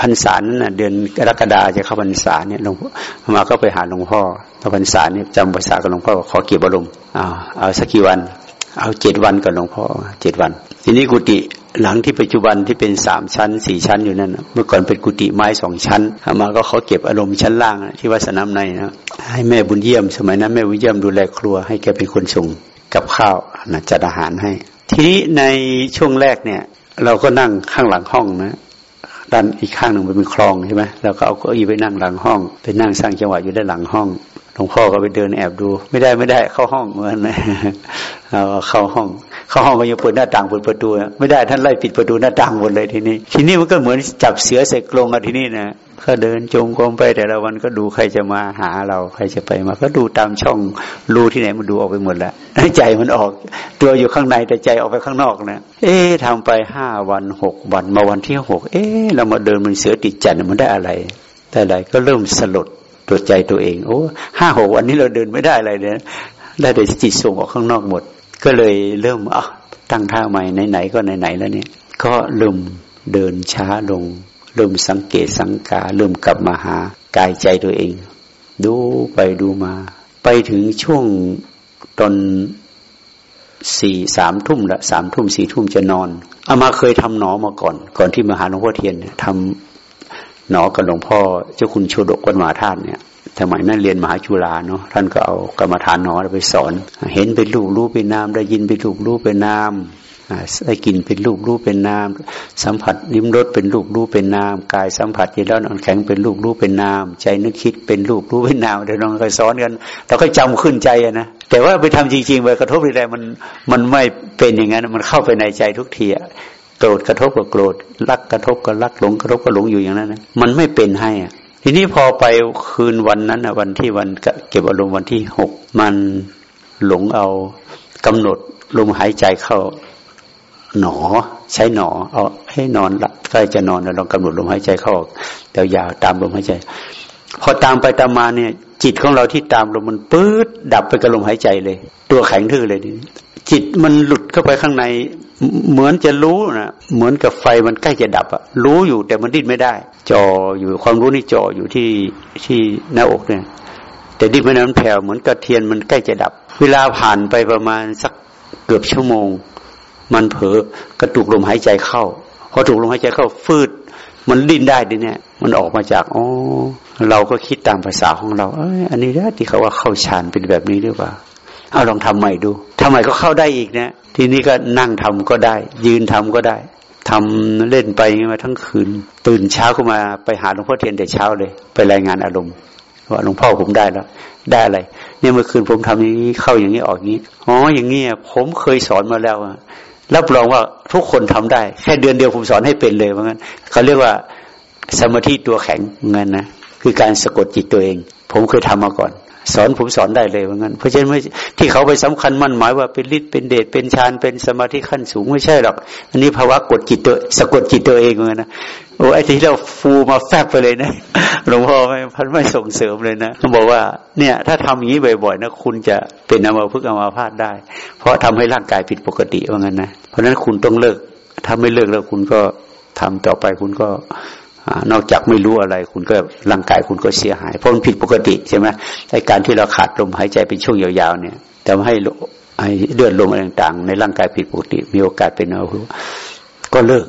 พรรษานั้นนะเดือนกรกฎาจะเข้าพรรษาเนี่ยหลวงพ่อมาก็ไปหาหลวงพ่อตอนพรรษาเนี่ยจำภาษากับหลวงพ่อขอเก็บอารมณ์เอาเอาสักกี่วัน เอาเจ็ดวันกับหลวงพ่อเจ็ดวัน ทีนี้กุฏิหลังที่ปัจจุบันที่เป็นสามชั้นสี่ชั้นอยู่นั่นเมื่อก่อนเป็นกุฏิไม้สองชั้นมาก็เขาเก็บอารมณ์ชั้นล่างที่วัดสนามในนะให้แม่บุญเยี่ยม สมัยนั้นแม่บุญเยี่ยมดูแลครัวให้แกเป็นคนส่ง กับข้าวนะจัดอาหารให้ ทีนี้ในช่วงแรกเนี่ย เราก็นั่งข้างหลังห้องนะด้านอีกข้างหนึ่งเป็นคลองใช่ไหมเราก็เอาเก้าอี้ไปนั่งหลังห้องไปนั่งสร้างจังหวะอยู่ด้านหลังห้องหลวงพ่อก็ไปเดินแอบดู ไม่ได้ไม่ได้เข้าห้องเหมือนเอาเข้าห้อง เข้าห้องก็ยังเปิดหน้าต่างเปิดประตูไม่ได้ท่านไล่ปิดประตูหน้าต่างหมดเลยทีนี้ ทีนี้มันก็เหมือนจับเสือใส่กรงอะทีนี้นะก็เดินจงกรมไปแต่ละวันก็ดูใครจะมาหาเราใครจะไปมา ก็ดูตามช่องรูที่ไหนมันดูออกไปหมดแล้วใจมันออก ตัวอยู่ข้างในแต่ใจออกไปข้างนอกนะเอ๊ะทำไปห้าวันหกวันมาวันที่หกเอ๊ะเรามาเดินมันเสือติดจันมันได้อะไรแต่อะไรก็เริ่มสลดตัวใจตัวเอง โอ้ห้าหกวันนี้เราเดินไม่ได้อะไรเนี่ยได้แต่จิตส่งออกข้างนอกหมด ก็เลยเริ่มอะตั้งท่าใหม่ไหนๆก็ไหนๆแล้วเนี่ย ก็เริ่มเดินช้าลง เริ่มสังเกตสังกา เริ่มกลับมาหากายใจตัวเอง ดูไปดูมา ไปถึงช่วงตอนสี่สามทุ่มละสามทุ่มสี่ทุ่มจะนอนเอามาเคยทำหนอมาก่อน ก่อนที่มาหาหลวงพ่อเทียนทำหนอกับหลวงพ่อเจ้าคุณโชดกวัดมาธาตุเนี่ย สมัยนั้นเรียนมหาจุฬาเนาะท่านก็เอากรรมฐานหนอไปสอน เห็นเป็นรูปรู้เป็นนามได้ยินเป็นรูปรู้เป็นนามได้กินเป็นรูปรูปเป็นนาม สัมผัสลิ้มรสเป็นรูปรูปเป็นนามกายสัมผัสเย็นร้อนอ่อนแข็งเป็นรูปรูปเป็นนาม ใจนึกคิดเป็นรูปรูปเป็นนามเดี๋ยวน้องเคยสอนกันเราก็จำขึ้นใจนะแต่ว่าไปทำจริงๆไปกระทบอะไรมันมันไม่เป็นอย่างนั้นมันเข้าไปในใจทุกทีอะโกรธกระทบก็โกรธรักกระทบก็รักหลงกระทบก็หลงอยู่อย่างนั้นนะมันไม่เป็นให้อะ ทีนี้พอไปคืนวันนั้นนะวันที่วันเก็บอารมณ์วันที่หกมันหลงเอากำหนดลมหายใจเข้าหนอ ใช้หนอ เอาให้นอนละใกล้จะนอนแล้วลองกำหนดลมหายใจเข้าออกยาวตามลมหายใจ พอตามไปตามมาเนี่ย จิตของเราที่ตามลมมันปื๊ดดับไปกับลมหายใจเลย ตัวแข็งทื่อเลย จิตมันหลุดเข้าไปข้างใน เหมือนจะรู้นะเหมือนกับไฟมันใกล้จะดับอะรู้อยู่แต่มันดิ้นไม่ได้จออยู่ความรู้นี่จออยู่ที่ที่หน้าอกเนี่ย แต่ดิ้นไม่ได้มันแผ่วเหมือนกระเทียนมันใกล้จะดับ เวลาผ่านไปประมาณสักเกือบชั่วโมง มันเผลอกระตุกลมหายใจเข้าพอถูกลมหายใจเข้าฟืด มันดิ้นได้ดิเนี่ย มันออกมาจากอ๋อเราก็คิดตามภาษาของเราเอ้ยอันนี้นะที่เขาว่าเข้าฌานเป็นแบบนี้หรือเปล่า เอาลองทำใหม่ดูทำใหม่ก็เข้าได้อีกนะ ทีนี้ก็นั่งทำก็ได้ ยืนทำก็ได้ทำเล่นไปมาทั้งคืน ตื่นเช้าขึ้นมาไปหาหลวงพ่อเทียนแต่เช้าเลย ไปรายงานอารมณ์ว่าหลวงพ่อผมได้แล้ว ได้อะไร เนี่ยเมื่อคืนผมทำอย่างนี้เข้าอย่างนี้ออกอย่างนี้อ๋ออย่างนี้ผมเคยสอนมาแล้วรับรองว่าทุกคนทำได้ แค่เดือนเดียวผมสอนให้เป็นเลยเพราะงั้นเขาเรียกว่าสมาธิตัวแข็งเงินนะคือการสะกดจิตตัวเอง ผมเคยทำมาก่อน สอนผมสอนได้เลยว่างั้นเพราะฉะนั้นที่เขาไปสำคัญมั่นหมายว่าเป็นฤทธิ์เป็นเดชเป็นฌานเป็นสมาธิขั้นสูงไม่ใช่หรอก อันนี้ภาวะกดจิตตัวสะกดจิตตัวเองเหมือนนะโอ้ไอ้ที่เราฟูมาแฟบไปเลยนะหลวงพ่อไม่พันไม่ส่งเสริมเลยนะเขาบอกว่าเนี่ย ถ้าทำอย่างนี้บ่อยๆนะคุณจะเป็นอมาพึกอมาพาดได้ เพราะทำให้ร่างกายผิดปกติว่างั้นนะเพราะฉะนั้นคุณต้องเลิกถ้าไม่เลิกแล้วคุณก็ทำต่อไปคุณก็ นอกจากไม่รู้อะไร คุณก็ร่างกายคุณก็เสียหาย เพราะมันผิดปกติใช่ไหมในการที่เราขาดลมหายใจเป็นช่วงยาวๆเนี่ยทำให้ให้เลือดลมอะไรต่างๆ ในร่างกายผิดปกติ มีโอกาสเป็นเอาก็เลิก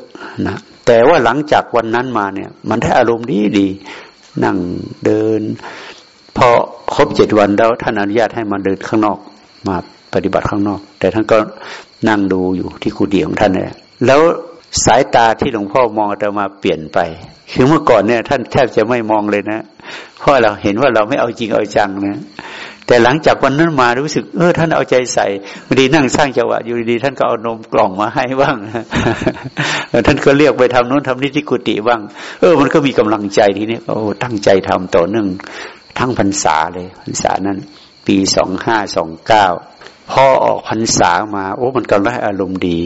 นะแต่ว่าหลังจากวันนั้นมาเนี่ย มันได้อารมณ์ดีดีนั่งเดิน พอครบเจ็ดวันแล้วท่านอนุญาตให้มาเดินข้างนอกมาปฏิบัติข้างนอก แต่ท่านก็นั่งดูอยู่ที่กุฏิของท่านเนี่ยแล้ว สายตาที่หลวงพ่อมองอาตมาเปลี่ยนไปคือเมื่อก่อนเนี่ย ท่านแทบจะไม่มองเลยนะ เพราะเราเห็นว่าเราไม่เอาจริงเอาจังนะแต่หลังจากวันนั้นมารู้สึก เออ ท่านเอาใจใส่บางทีนั่งสร้างจังหวะอยู่ดีๆท่านก็เอานมกล่องมาให้บ้างท่านก็เรียกไปทำโน้นทำนี่ที่กุฏิบ้าง เออ มันก็มีกำลังใจทีนี้โอ้ตั้งใจทำต่อเนื่องทั้งพรรษาเลยพรรษานั้น ปีสองห้าสองเก้าพอออกพรรษามา โอ้มันกำลังอารมณ์ดี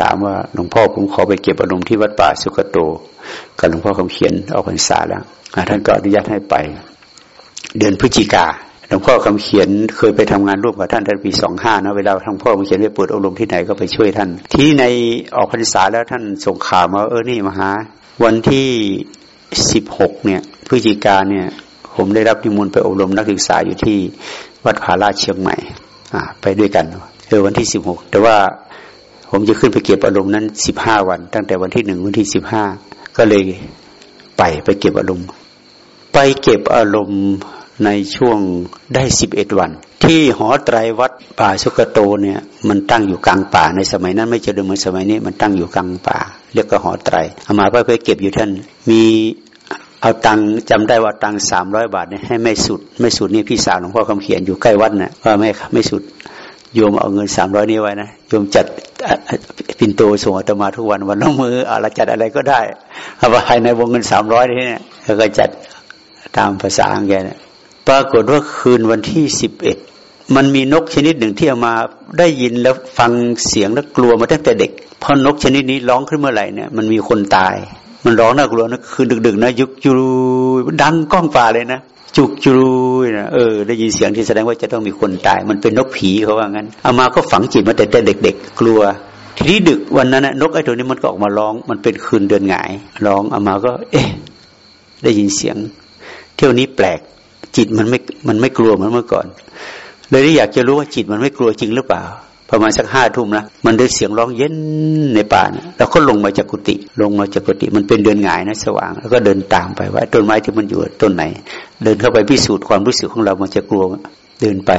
ถามว่าหลวงพ่อผมขอไปเก็บอารมณ์ที่วัดป่าสุกโตกับหลวงพ่อคำเขียนออกพรรษาแล้วท่านก็อนุญาตให้ไป เดือนพฤศจิกาหลวงพ่อคำเขียนเคยไปทำงานร่วมกับท่านท่านปีสองห้านะเวลาท่านพ่อคำเขียนไปเปิดอบรมที่ไหนก็ไปช่วยท่าน ที่ในออกพรรษาแล้วท่านส่งข่าวมาเออนี่มาหา วันที่สิบหกเนี่ยพฤศจิกาเนี่ย ผมได้รับนิมนต์ไปอบรมนักศึกษาอยู่ที่วัดผาลาเชียงใหม่ อ่า ไปด้วยกันเออวันที่สิบหกแต่ว่า ผมจะขึ้นไปเก็บอารมณ์นั้นสิบห้าวัน ตั้งแต่วันที่หนึ่งวันที่สิบห้าก็เลยไปไปเก็บอารมณ์ ไปเก็บอารมณ์ในช่วงได้สิบเอ็ดวัน ที่หอไตรวัดป่าสุกโตเนี่ย มันตั้งอยู่กลางป่าในสมัยนั้น ไม่เจริญเหมือนสมัยนี้ มันตั้งอยู่กลางป่า เรียกว่าหอไตรอามาไปไปเก็บอยู่ท่านมีเอาตังจำได้ว่าตังสามร้อยบาทเนี่ยให้ไม่สุด ไม่สุดนี่พี่สาวหลวงพ่อคำเขียนอยู่ใกล้วัดนะ่ะว่าไม่ไม่สุด โยมเอาเงินสามร้อยนี้ไว้นะโยมจัดปินโตส่งอาตมาทุกวันวันน้องมืออะไรจัดอะไรก็ได้เอาภายในวงเงินสามร้อยนี่เนี่ยแล้วก็จัดตามภาษาของแกเนี่ยปรากฏว่าคืนวันที่สิบเอ็ดมันมีนกชนิดหนึ่งที่เอามาได้ยินแล้วฟังเสียงแล้วกลัวมาตั้งแต่เด็กพอนกชนิดนี้ร้องขึ้นเมื่อไหร่เนี่ยมันมีคนตาย มันร้องน่ากลัวนะคืนดึกๆนะยุกยูดังก้องป่าเลยนะ จุกจุยนะเออได้ยินเสียงที่แสดงว่าจะต้องมีคนตาย มันเป็นนกผีเขาว่างั้นเอามาก็ฝังจิตมาแต่เด็กๆกลัว ทีนี้ดึกวันนั้นนกไอ้ตัวนี้มันก็ออกมาร้องมันเป็นคืนเดือนหงายร้องเอามาก็ เอ๊ะได้ยินเสียง เที่ยวนี้แปลกจิตมันไม่มันไม่กลัวเหมือนเมื่อก่อน เลยอยากจะรู้ว่าจิตมันไม่กลัวจริงหรือเปล่า ประมาณสักห้าทุ่มนะมันได้เสียงร้องเย็นในป่านะแล้วก็ลงมาจากกุฏิลงมาจากกุฏิมันเป็นเดือนหงายนะสว่าง แล้วก็เดินตามไปว่าต้นไม้ที่มันอยู่ต้นไหน เดินเข้าไปพิสูจน์ความรู้สึกของเรามันจะกลัวเดินไป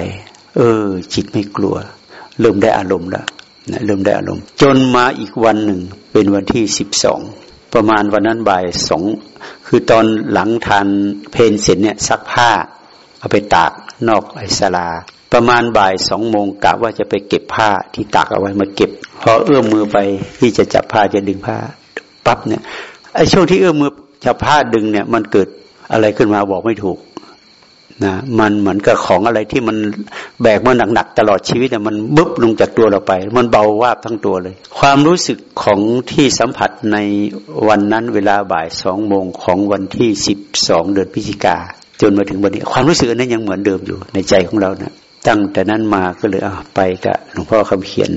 เออ จิตไม่กลัว เริ่มได้อารมณ์แล้วนะเริ่มได้อารมณ์ จนมาอีกวันหนึ่งเป็นวันที่สิบสองประมาณวันนั้นบ่ายสองคือตอนหลังทานเพนเสร็จเนี่ยซักผ้า เอาไปตากนอกไอสลา ประมาณบ่ายสองโมงกะว่าจะไปเก็บผ้าที่ตากเอาไว้มาเก็บ พอเอื้อมมือไปที่จะจับผ้าจะดึงผ้าปั๊บเนี่ยไอ้ช่วงที่เอื้อมมือจับผ้าดึงเนี่ย มันเกิดอะไรขึ้นมาบอกไม่ถูกนะมันเหมือนกับของอะไรที่มันแบกมาหนักๆตลอดชีวิตเนี่ยมันบึ๊บลงจากตัวเราไป มันเบาวาบทั้งตัวเลย ความรู้สึกของที่สัมผัสในวันนั้นเวลาบ่ายสองโมงของวันที่สิบสองเดือนพฤศจิกาจนมาถึงวันนี้ ความรู้สึกนั้นยังเหมือนเดิมอยู่ในใจของเรานะ ตั้งแต่นั้นมาก็เลยเอาไปกับหลวงพ่อคำเขียน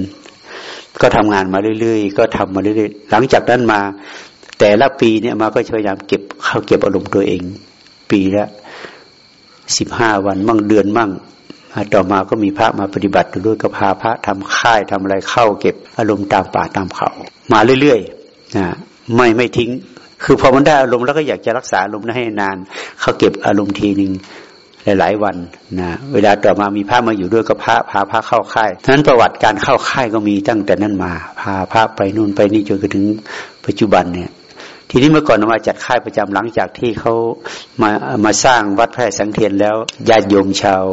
ก็ทำงานมาเรื่อยๆ ก็ทำมาเรื่อยๆ หลังจากนั้นมา แต่ละปีเนี่ยมาก็พยายามเก็บเข้าเก็บอารมณ์ตัวเอง ปีละสิบห้าวันมั่งเดือนมั่งต่อมาก็มีพระมาปฏิบัติด้วยก็พาพระทำค่ายทำอะไรเข้าเก็บอารมณ์ตามป่าตามเขา มาเรื่อยๆนะไม่ไม่ทิ้ง คือพอมันได้อารมณ์แล้วก็อยากจะรักษาอารมณ์นั้นให้นาน เขาเก็บอารมณ์ทีหนึ่ง หลายวันนะเวลาต่อมามีพระมาอยู่ด้วยก็พระพาพระเข้าค่ายนั้นประวัติการเข้าค่ายก็มีตั้งแต่นั้นมา พาพระไปนู่นไปนี่จนกระถึงปัจจุบันเนี่ย ทีนี้เมื่อก่อนมาจัดค่ายประจำหลังจากที่เขามามาสร้างวัดแพร่สังเทียนแล้วญาติโยมชาว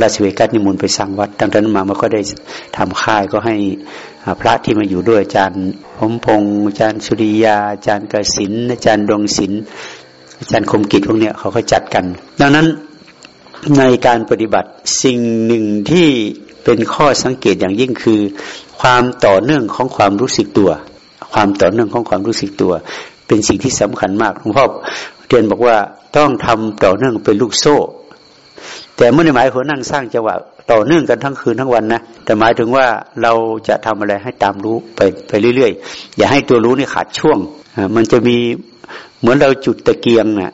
ราชเวกัสนิมนต์ไปสร้างวัดตั้งแต่นั้นมามันก็ได้ทำค่ายก็ให้พระที่มาอยู่ด้วยอาจารย์พมพงศ์อาจารย์สุริยาอาจารย์กสินอาจารย์ดวงศิลอาจารย์คมกิจพวกเนี้ยเขาก็จัดกัน ดังนั้น ในการปฏิบัติสิ่งหนึ่งที่เป็นข้อสังเกตอย่างยิ่งคือ ความต่อเนื่องของความรู้สึกตัว ความต่อเนื่องของความรู้สึกตัว เป็นสิ่งที่สำคัญมากหลวงพ่อเรียนบอกว่าต้องทำต่อเนื่องเป็นลูกโซ่ แต่ไม่ได้หมายถึงนั่งสร้างจังหวะต่อเนื่องกันทั้งคืนทั้งวันนะแต่หมายถึงว่าเราจะทำอะไรให้ตามรู้ไปไปเรื่อย ๆ อย่าให้ตัวรู้นี่ขาดช่วงมันจะมีเหมือนเราจุดตะเกียงนะ่ะ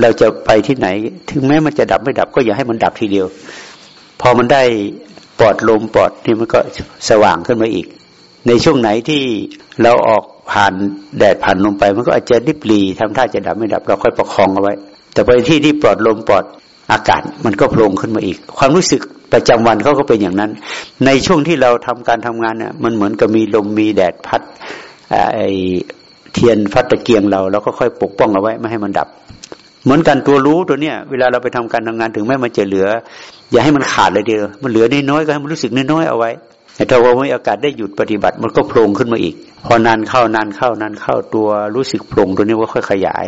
เราจะไปที่ไหน ถึงแม้มันจะดับไม่ดับ ก็อย่าให้มันดับทีเดียว พอมันได้ปลอดลมปลอดนี่มันก็สว่างขึ้นมาอีก ในช่วงไหนที่เราออกผ่านแดดผ่านลมไป มันก็อาจจะริบหลีทำท่าจะดับไม่ดับ เราค่อยประคองเอาไว้ แต่ไปที่ที่ปลอดลมปลอดอากาศมันก็โผล่ขึ้นมาอีก ความรู้สึกประจำวันเขาก็เป็นอย่างนั้น ในช่วงที่เราทำการทำงานเนี่ยมันเหมือนกับมีลมมีแดดพัดไอเทียนพัดตะเกียงเราเราก็ค่อยปกป้องเอาไว้ไม่ให้มันดับ เหมือนกันตัวรู้ตัวเนี้ยเวลาเราไปทำการทำงานถึงแม้มันจะเหลือ อย่าให้มันขาดเลยเดียวมันเหลือน้อยๆก็ให้มันรู้สึกน้อยๆเอาไว้แต่ถ้าว่าไม่อากาศได้หยุดปฏิบัติมันก็โผล่ขึ้นมาอีก พอนานเข้านานเข้านานเข้าตัวรู้สึกโผล่ตัวนี้ว่าค่อยขยาย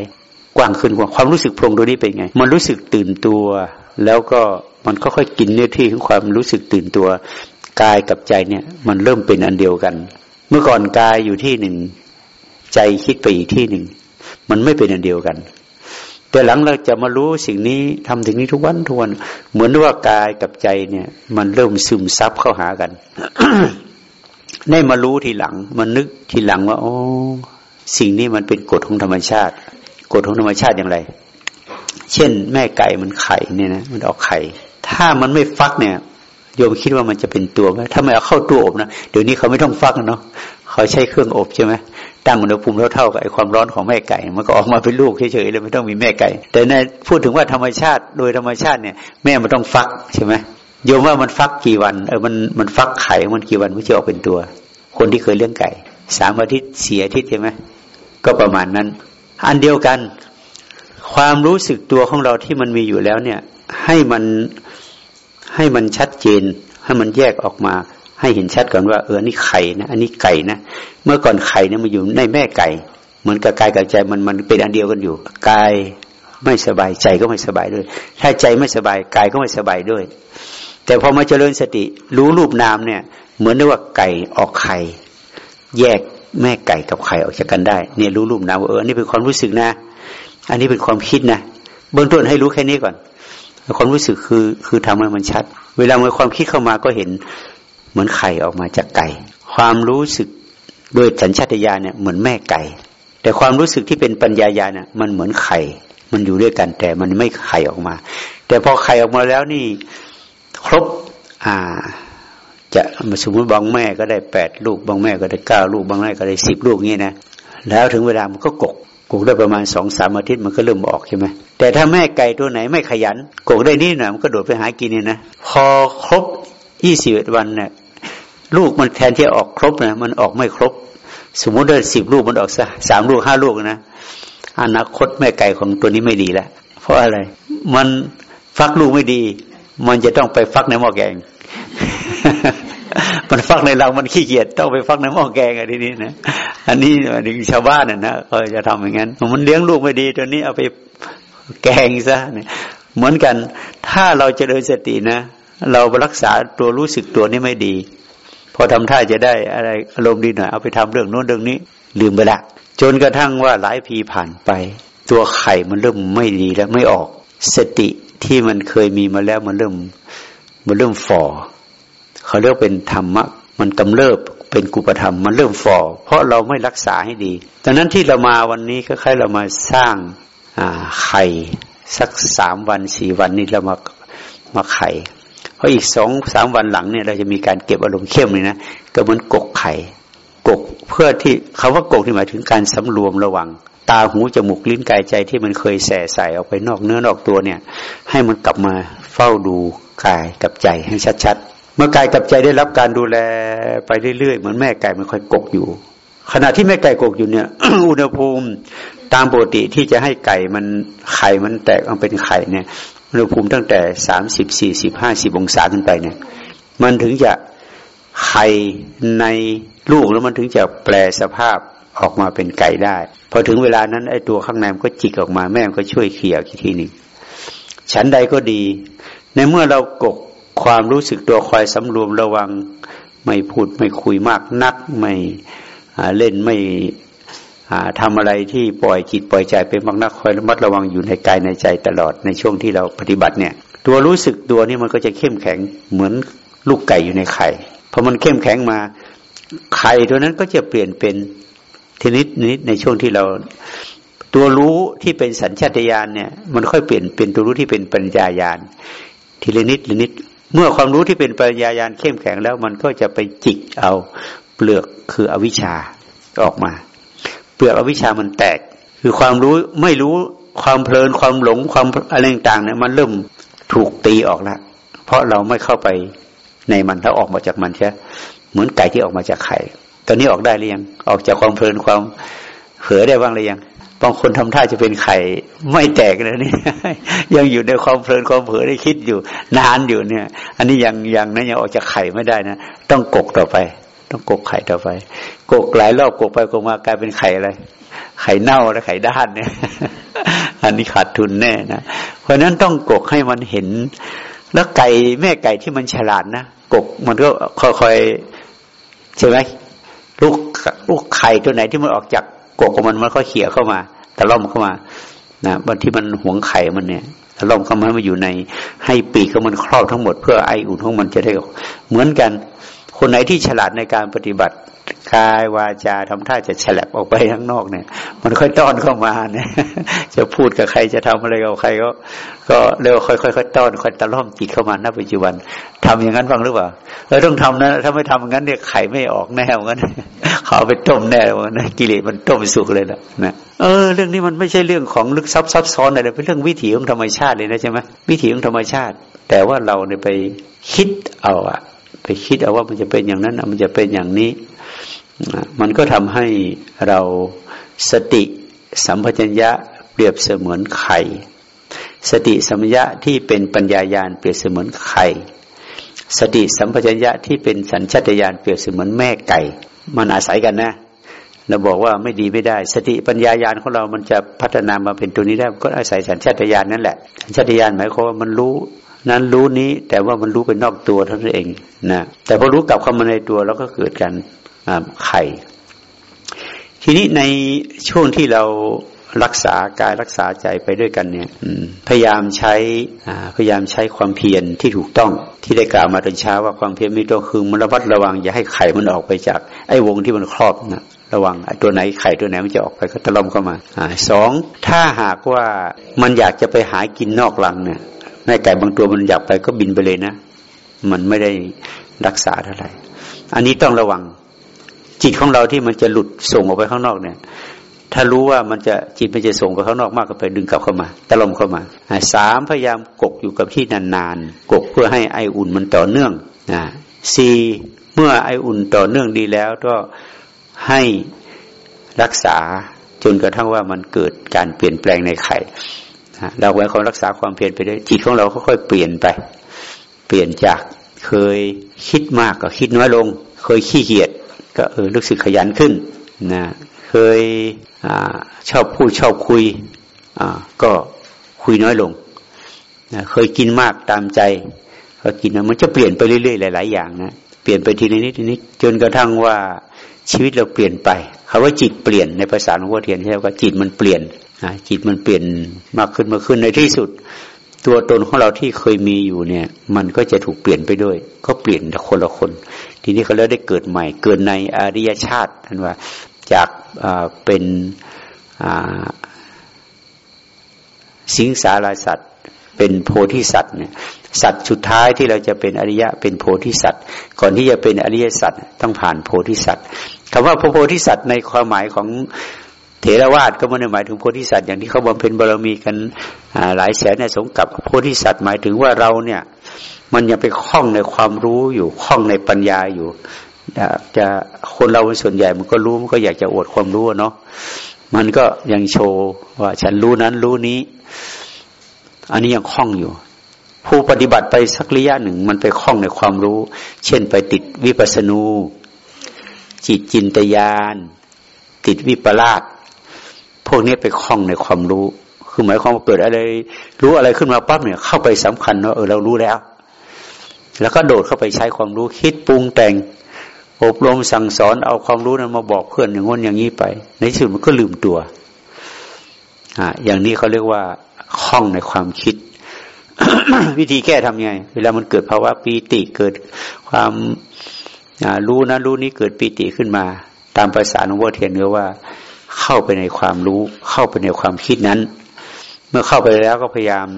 กว้างขึ้นกว่าความรู้สึกโผล่ตัวนี้เป็นไง มันรู้สึกตื่นตัว แล้วก็มันค่อยๆกินเนื้อที่ของความรู้สึกตื่นตัวกายกับใจเนี่ย มันเริ่มเป็นอันเดียวกัน เมื่อก่อนกายอยู่ที่หนึ่งใจคิดไปอีกที่หนึ่งมันไม่เป็นอันเดียวกัน แต่หลังเราจะมารู้สิ่งนี้ทำถึงนี้ทุกวันทุกวัน เหมือนว่ากายกับใจเนี่ย มันเริ่มซึมซับเข้าหากัน ได้มารู้ทีหลัง มันนึกทีหลังว่าโอ้สิ่งนี้มันเป็นกฎของธรรมชาติ กฎของธรรมชาติอย่างไร เช่น แม่ไก่มันไข่เนี่ยนะมันออกไข่ ถ้ามันไม่ฟักเนี่ยโยมคิดว่ามันจะเป็นตัวไหมถ้าไม่เอาเข้าตู้อบนะเดี๋ยวนี้เขาไม่ต้องฟักเนาะ เขาใช้เครื่องอบใช่ไหมตั้งอุณหภูมิเท่าๆกับไอความร้อนของแม่ไก่ มันก็ออกมาเป็นลูกเฉยๆเลยไม่ต้องมีแม่ไก่ แต่ในพูดถึงว่าธรรมชาติโดยธรรมชาติเนี่ยแม่มันต้องฟักใช่ไหมโยมว่ามันฟักกี่วันเออมันมันฟักไข่มันกี่วันมันจะออกเป็นตัว คนที่เคยเลี้ยงไก่สามอาทิตย์สี่อาทิตย์ใช่ไหมก็ประมาณนั้น อันเดียวกัน ความรู้สึกตัวของเราที่มันมีอยู่แล้วเนี่ย ให้มันให้มันชัดเจน ให้มันแยกออกมา ให้เห็นชัดก่อนว่าเออนี่ไข่นะ อันนี้ไก่นะ เมื่อก่อนไข่เนี่ยมันอยู่ในแม่ไก่ เหมือนกับกายกับใจมันมันเป็นอันเดียวกันอยู่กายไม่สบายใจก็ไม่สบายด้วย ถ้าใจไม่สบายกายก็ไม่สบายด้วย แต่พอมาเจริญสติรู้รูปนามเนี่ย เหมือนว่าไก่ออกไข่แยกแม่ไก่กับไข่ออกจากกันได้เนี่ยรู้รูปนามว่าเออนนี้เป็นความรู้สึกนะ อันนี้เป็นความคิดนะเบื้องต้นให้รู้แค่นี้ก่อนความรู้สึกคือคือทำให้มันชัด เวลาเมื่อความคิดเข้ามาก็เห็น เหมือนไข่ออกมาจากไก่ ความรู้สึกโดยสัญชาตญาณเนี่ยเหมือนแม่ไก่ แต่ความรู้สึกที่เป็นปัญญาญาณเนี่ยมันเหมือนไข่ มันอยู่ด้วยกันแต่มันไม่ไข่ออกมา แต่พอไข่ออกมาแล้วนี่ครบอ่าจะมาสมมติบางแม่ก็ได้แปดลูกบางแม่ก็ได้เก้าลูกบางแม่ก็ได้สิบลูกงี้นะแล้วถึงเวลามันก็กกกกได้ประมาณสองสามอาทิตย์มันก็เริ่มออกใช่ไหมแต่ถ้าแม่ไก่ตัวไหนไม่ขยัน กกได้นิดหน่อยมันก็โดดไปหากินเนี่ยนะพอครบยี่สิบวันเนี่ย ลูกมันแทนที่ออกครบนะมันออกไม่ครบ สมมติว่าสิบลูกมันออกสามลูกห้าลูกนะอนาคตแม่ไก่ของตัวนี้ไม่ดีแล้วเพราะอะไร มันฟักลูกไม่ดี มันจะต้องไปฟักในหม้อแกง มันฟักในรังมันขี้เกียจต้องไปฟักในหม้อแกงอันนี้นะอันนี้ดึงชาวบ้านนะนะเขาจะทำอย่างนั้น มันเลี้ยงลูกไม่ดีตัวนี้เอาไปแกงซะเนี่ยเหมือนกัน ถ้าเราจเจริญสตินะ เรารักษาตัวรู้สึกตัวนี้ไม่ดี พอทำท่าจะได้อะไรอารมณ์ดีหน่อยเอาไปทำเรื่องโน้นเรื่องนี้ ลืมไปละจนกระทั่งว่าหลายปีผ่านไป ตัวไข่มันเริ่มไม่ดีแล้วไม่ออก สติที่มันเคยมีมาแล้วมันเริ่มมันเริ่มฝ่อเขาเรียกเป็นธรรมะมันกำเริบเป็นกุปธรรมมันเริ่มฝ่อเพราะเราไม่รักษาให้ดีดังนั้นที่เรามาวันนี้ก็ค่อเรามาสร้างไข่สักสามวันสี่วันนี้เรามามาไข่ ราะอีกสองสามวันหลังเนี่ยเราจะมีการเก็บอารมณ์เข้มเลยนะก็เหมือนกกไข่กกเพื่อที่คาว่ากกที่หมายถึงการสำรวมระวัง ตาหูจมูกลิ้นกายใจที่มันเคยแส่ใส่ออกไปนอกเนื้อนอกตัวเนี่ย ให้มันกลับมาเฝ้าดูกายกับใจให้ชัดๆ เมื่อกายกับใจได้รับการดูแลไปเรื่อยๆ เหมือนแม่ไก่มันค่อยกกอยู่ ขณะที่แม่ไก่กกอยู่เนี่ยอุณหภูมิตามปกติที่จะให้ไก่มันไข่มันแตกออกเป็นไข่เนี่ย อุณหภูมิตั้งแต่สามสิบสี่สิบห้าสิบองศาขึ้นไปเนี่ย มันถึงจะไข่ในลูกแล้วมันถึงจะแปลสภาพออกมาเป็นไก่ได้พอถึงเวลานั้นไอ้ตัวข้างในมันก็จิกออกมาแม่ก็ช่วยเขี่ยอีกทีหนึ่งฉันใดก็ดี ในเมื่อเรากกความรู้สึกตัวคอยสำรวมระวัง ไม่พูดไม่คุยมากนัก ไม่เล่นไม่ ทำอะไรที่ปล่อยจิตปล่อยใจเป็นบางนักคอยระมัดระวังอยู่ในกายในใจตลอดในช่วงที่เราปฏิบัติเนี่ย ตัวรู้สึกตัวนี้มันก็จะเข้มแข็งเหมือนลูกไก่อยู่ในไข่พอมันเข้มแข็งมาไข่ตัวนั้นก็จะเปลี่ยนเป็นทีนิดนิดในช่วงที่เรา ตัวรู้ที่เป็นสัญชาตญาณเนี่ย มันค่อยเปลี่ยนเป็นตัวรู้ที่เป็นปัญญายาณทีละนิดละนิด เมื่อความรู้ที่เป็นปัญญายาณเข้มแข็งแล้วมันก็จะไปจิกเอาเปลือกคืออวิชชาออกมา ลือกอวิชามันแตก คือความรู้ไม่รู้ความเพลินความหลงความอะไรต่างเนี่ยมันเริ่มถูกตีออกแล้วเพราะเราไม่เข้าไปในมันแล้วออกมาจากมันใช่เหมือนไก่ที่ออกมาจากไข่ตอนนี้ออกได้หรือยังออกจากความเพลินความเผลอได้บ้างหรือยังบางคนทำท่าจะเป็นไข่ไม่แตกเลยนี่ยังอยู่ในความเพลินความเผลอได้คิดอยู่นานอยู่เนี่ย อันนี้ยังยังนะยังออกจากไข่ไม่ได้นะต้องกกต่อไป ต้องกกไข่ต่อไป กกหลายรอบกกไปกกมากลายเป็นไข่อะไร ไข่เน่าและไข่ด้านเนี่ย อันนี้ขาดทุนแน่นะ เพราะนั้นต้องกกให้มันเห็น แล้วไก่แม่ไก่ที่มันฉลาดนะกกมันก็ค่อยๆใช่ไหมลูกลูกไข่ตัวไหนที่มันออกจากกกของมันมันก็เขี่ยเข้ามาตะล่อมเข้ามานะบางที่มันหวงไข่มันเนี่ยตะล่อมเข้ามาให้มันอยู่ใน ให้ปีกของมันครอบทั้งหมดเพื่อไออุ่นของมันจะได้เหมือนกัน คนไหนที่ฉลาดในการปฏิบัติกายวาจาทำท่าจะฉลับออกไปข้างนอกเนี่ย มันค่อยต้อนเข้ามาเนี่ย จะพูดกับใครจะทำอะไรกับใครก็ ก็เร็วค่อยๆค่อยต้อนค่อยตะล่อมจิตเข้ามาณปัจจุบันทำอย่างนั้นฟังหรือเปล่าเออต้องทำนะถ้าไม่ทำอย่างนั้นเนี่ยไข่ไม่ออกแน่เหมือนกันเขาไปต้มแน่เหมือนกันกิเลสมันต้มสุกเลยนะนะเออ เรื่องนี้มันไม่ใช่เรื่องของลึกซับซับซ้อนอะไรเป็นเรื่องวิถีของธรรมชาติเลยนะใช่ไหมวิถีของธรรมชาติ แต่ว่าเราเนี่ยไปคิดเอาอะ ไปคิดเอาว่ามันจะเป็นอย่างนั้นมันจะเป็นอย่างนี้ มันก็ทำให้เราสติสัมปชัญญะเปรียบเสมือนไข่ สติสัมปชัญญะที่เป็นปัญญายาณเปรียบเสมือนไข่ สติสัมปชัญญะที่เป็นสัญชาตญาณเปรียบเสมือนแม่ไก่ มันอาศัยกันนะเราบอกว่าไม่ดีไม่ได้ สติปัญญายาณของเรา มันจะพัฒนามาเป็นตัวนี้ได้ก็อาศัยสัญชาตญาณนั่นแหละ สัญชาตญาณหมายความว่ามันรู้ นั้นรู้นี้แต่ว่ามันรู้เป็นนอกตัวเท่านั้นเองนะแต่พอรู้กลับเข้ามาในตัวแล้วก็เกิดการไข่ทีนี้ในช่วงที่เรารักษากายรักษาใจไปด้วยกันเนี่ยพยายามใช้พยายามใช้ความเพียรที่ถูกต้องที่ได้กล่าวมาตอนเช้าว่าความเพียรมีตัวคือมันระวัดระวังอย่าให้ไข่มันออกไปจากไอ้วงที่มันครอบนะระวังตัวไหนไข่ตัวไหนมันจะออกไปก็ตะล่อมเข้ามาอสองถ้าหากว่ามันอยากจะไปหากินนอกรังเนี่ย แม่ไก่บางตัวมันอยากไปก็บินไปเลยนะ มันไม่ได้รักษาเท่าไหร่ อันนี้ต้องระวัง จิตของเราที่มันจะหลุดส่งออกไปข้างนอกเนี่ย ถ้ารู้ว่ามันจะจิตมันจะส่งไปข้างนอกมากก็ไปดึงกลับเข้ามาตะลมเข้ามาสามพยายามกกอยู่กับที่นานๆกกเพื่อให้ไออุ่นมันต่อเนื่องนะสี่เมื่อไออุ่นต่อเนื่องดีแล้วก็ให้รักษาจนกระทั่งว่ามันเกิดการเปลี่ยนแปลงในไข่ เราไว้ความรักษาความเพียรไปด้วยจิตของเราค่อยๆเปลี่ยนไป เปลี่ยนจากเคยคิดมากก็คิดน้อยลง เคยขี้เกียจก็เออรู้สึกขยันขึ้นนะเคยอชอบพูดชอบคุยก็คุยน้อยลงนะเคยกินมากตามใจ ก็กินมันจะเปลี่ยนไปเรื่อยๆหลายๆอย่างนะเปลี่ยนไปทีละนิดทีนิดจนกระทั่งว่าชีวิตเราเปลี่ยนไปคาว่าจิตเปลี่ยนในภาษาหลวงพ่อเทียนใช่ไหมว่าจิตมันเปลี่ยน จิตมันเปลี่ยนมากขึ้นมากขึ้นในที่สุด ตัวตนของเราที่เคยมีอยู่เนี่ย มันก็จะถูกเปลี่ยนไปด้วย ก็เปลี่ยนคนละคน ทีนี้เขาเริ่มได้เกิดใหม่ เกิดในอริยชาติท่านว่าจากเป็นสิงสารสัตว์เป็นโพธิสัตว์เนี่ยสัตว์สุดท้ายที่เราจะเป็นอริยะเป็นโพธิสัตว์ ก่อนที่จะเป็นอริยสัตว์ต้องผ่านโพธิสัตว์คำว่าพระโพธิสัตว์ในความหมายของ เถรวาทก็ไม่ได้หมายถึงโพธิสัตว์อย่างที่เขาบำเพ็ญบารมีกันหลายแสนในสงกับโพธิสัตว์หมายถึงว่าเราเนี่ย มันยังไปคล้องในความรู้อยู่คล้องในปัญญาอยู่จะคนเราส่วนใหญ่มันก็รู้มันก็อยากจะอวดความรู้เนาะมันก็ยังโชว์ว่าฉันรู้นั้นรู้นี้ อันนี้ยังคล้องอยู่ ผู้ปฏิบัติไปสักระยะหนึ่ง มันไปคล้องในความรู้ เช่นไปติดวิปัสนูจิตจินตยาน ติดวิปลาส พวกนี้ไปคล้องในความรู้ คือหมายความว่าเกิดอะไร รู้อะไรขึ้นมาปั๊บเนี่ย เข้าไปสำคัญว่าเออเรารู้แล้ว แล้วก็โดดเข้าไปใช้ความรู้คิดปรุงแต่ง อบรมสั่งสอนเอาความรู้นั้นมาบอกเพื่อนอย่างง้นอย่างนี้ไป ในที่สุดมันก็ลืมตัวอ่าอย่างนี้เขาเรียกว่าคล่องในความคิด วิธีแก้ทำไง เวลามันเกิดภาวะปีติเกิดความรู้นะรู้นี้เกิดปีติขึ้นมา ตามภาษาหลวงพ่อเทียนเนื้อว่า เข้าไปในความรู้ เข้าไปในความคิดนั้น เมื่อเข้าไปแล้วก็พยายาม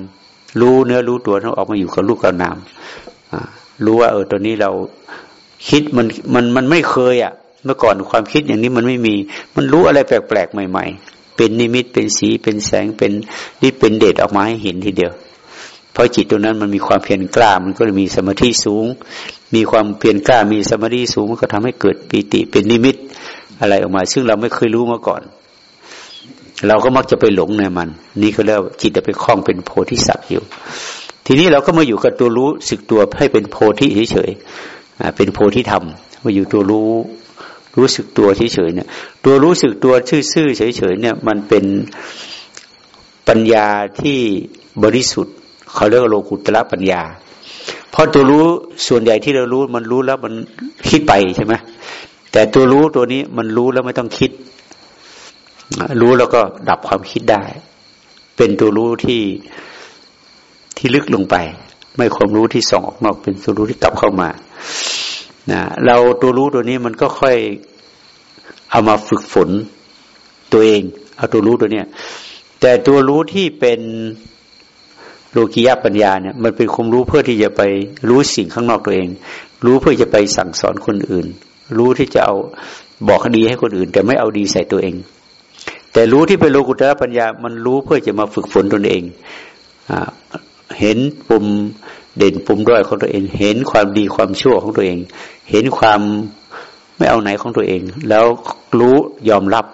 รู้เนื้อรู้ตัวนั้นออกมาอยู่กับลูกกับนามรู้ว่า เออตัวนี้เราคิดมันมันมันไม่เคยอะ เมื่อก่อนความคิดอย่างนี้มันไม่มี มันรู้อะไรแปลกๆใหม่ ๆ เป็นนิมิตเป็นสีเป็นแสงเป็นนี่เป็นเดชออกมาให้เห็นทีเดียวเพราะจิตตัวนั้นมันมีความเพียรกล้า มันก็เลยมีสมาธิสูง มีความเพียรกล้า มีสมาธิสูงมันก็ทำให้เกิดปีติเป็นนิมิต อะไรออกมา ซึ่งเราไม่เคยรู้มาก่อน เราก็มักจะไปหลงในมัน นี่ก็เรียกจิตจะไปคล้องเป็นโพธิสัตว์อยู่ ทีนี้เราก็มาอยู่กับตัวรู้สึกตัวให้เป็นโพธิเฉยเป็นโพธิธรรมมาอยู่ตัวรู้รู้สึกตัวเฉยๆเนี่ย ตัวรู้สึกตัวซื่อๆเฉยๆเนี่ย มันเป็นปัญญาที่บริสุทธิ์เขาเรียกว่าโลกุตระปัญญา เพราะตัวรู้ส่วนใหญ่ที่เรารู้มันรู้แล้วมันคิดไปใช่ไหม แต่ตัวรู้ตัวนี้มันรู้แล้วไม่ต้องคิด รู้แล้วก็ดับความคิดได้ เป็นตัวรู้ที่ที่ลึกลงไป ไม่ความรู้ที่ส่องออกนอกเป็นตัวรู้ที่กลับเข้ามานะเราตัวรู้ตัวนี้มันก็ค่อยเอามาฝึกฝนตัวเอง เอาตัวรู้ตัวเนี้ยแต่ตัวรู้ที่เป็นโลกิยาปัญญาเนี่ย มันเป็นความรู้เพื่อที่จะไปรู้สิ่งข้างนอกตัวเอง รู้เพื่อจะไปสั่งสอนคนอื่น รู้ที่จะเอาบอกดีให้คนอื่น แต่ไม่เอาดีใส่ตัวเอง แต่รู้ที่เป็นโลกุตระปัญญา มันรู้เพื่อจะมาฝึกฝนตนเองอเห็นปุ่มเด่นปุ่มด้อยของตัวเอง เห็นความดีความชั่วของตัวเอง เห็นความไม่เอาไหนของตัวเอง แล้วรู้ยอมรับ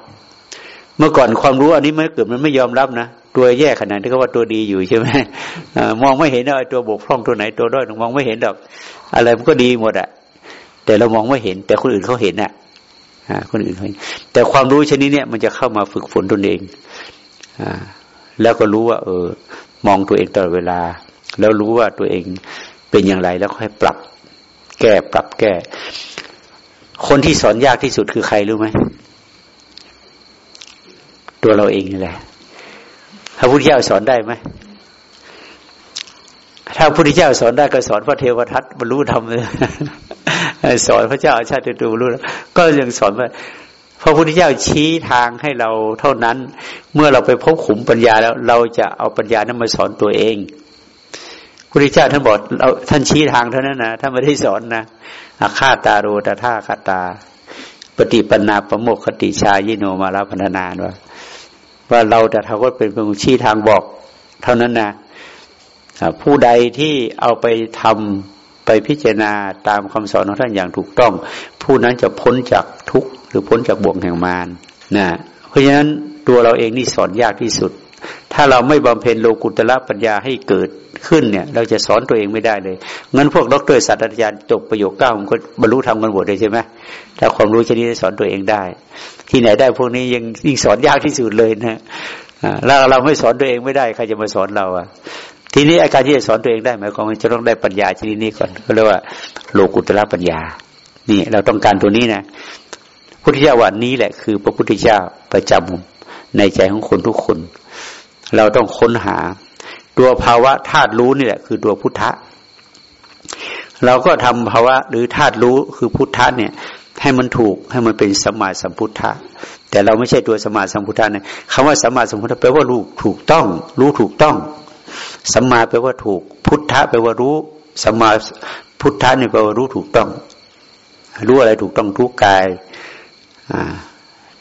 เมื่อก่อนความรู้อันนี้ไม่เกิดมันไม่ยอมรับนะตัวแย่ขนาดที่เขาว่าตัวดีอยู่ใช่ไหมมองไม่เห็นไอ้ตัวบกพร่องตัวไหนตัวด้อยมองไม่เห็นหรอก อะไรมันก็ดีหมดอะ แต่เรามองไม่เห็น แต่คนอื่นเขาเห็นอะคนอื่นเขาเห็นแต่ความรู้ชนิดเนี้ยมันจะเข้ามาฝึกฝนตนเองอแล้วก็รู้ว่า เออ มองตัวเองตลอดเวลา แล้วรู้ว่าตัวเองเป็นอย่างไรแล้วค่อยปรับ แก้ปรับแก้ คนที่สอนยากที่สุดคือใครรู้ไหมตัวเราเองนี่แหละพระพุทธเจ้าสอนได้ไหมถ้าพระพุทธเจ้าสอนได้ก็สอนพระเทวทัตบรรลุธรรมเลย สอนพระเจ้าอาชาติตูบรรลุก็ยังสอนว่าพระพุทธเจ้าชี้ทางให้เราเท่านั้น เมื่อเราไปพบขุมปัญญาแล้ว เราจะเอาปัญญานั้นมาสอนตัวเองพุทธเจ้าท่านบอกเราท่านชี้ทางเท่านั้นนะท่านไม่ได้สอนนะอาฆาตาโรตท่าคาตา ปฏิปันาประโมกคติชายิโนมาลาพันนาว่าว่าเราแต่เขาก็เป็นคนชี้ทางบอก เท่านั้นนะผู้ใดที่เอาไปท ไปพิจารณาตามคำสอนของท่านอย่างถูกต้อง ผู้นั้นจะพ้นจากทุกข์หรือพ้นจากบ่วงแห่งมารนะเพราะฉะนั้นตัวเราเองนี่สอนยากที่สุด ถ้าเราไม่บำเพ็ญโลกุตละปัญญาให้เกิดขึ้นเนี่ย เราจะสอนตัวเองไม่ได้เลยงั้นพวกดรศาสตราจารย์จบประโยคเก้ามันก็บรรลุธรรมกันหมดเลยใช่ไหมถ้าความรู้ชนิดนี้สอนตัวเองได้ ที่ไหนได้พวกนี้ยังยิ่งสอนยากที่สุดเลยนะแล้วเราไม่สอนตัวเองไม่ได้ใครจะมาสอนเราอะ ทีนี้อาการที่จะสอนตัวเองได้หมายความว่าจะต้องได้ปัญญาชนิดนี้ก่อนก็เรียกว่าโลกุตละปัญญา นี่ เราต้องการตัวนี้นะพุทธเจ้าวันนี้แหละคือพระพุทธเจ้าประจำในใจของคนทุกคน เราต้องค้นหา ตัวภาวะธาตุรู้นี่แหละ คือตัวพุทธะเราก็ทำภาวะหรือธาตุรู้คือพุทธะเนี่ย ให้มันถูกให้มันเป็นสมาสัมพุทธะแต่เราไม่ใช่ตัวสมาสัมพุทธะนะคำว่าสมมาสัมพุทธะแปลว่ารู้ถูกต้อง รู้ถูกต้อง สัมมาแปลว่าถูก พุทธะแปลว่ารู้สัมมาพุทธะนี่แปลว่ารู้ถูกต้อง รู้อะไรถูกต้องทุกกาย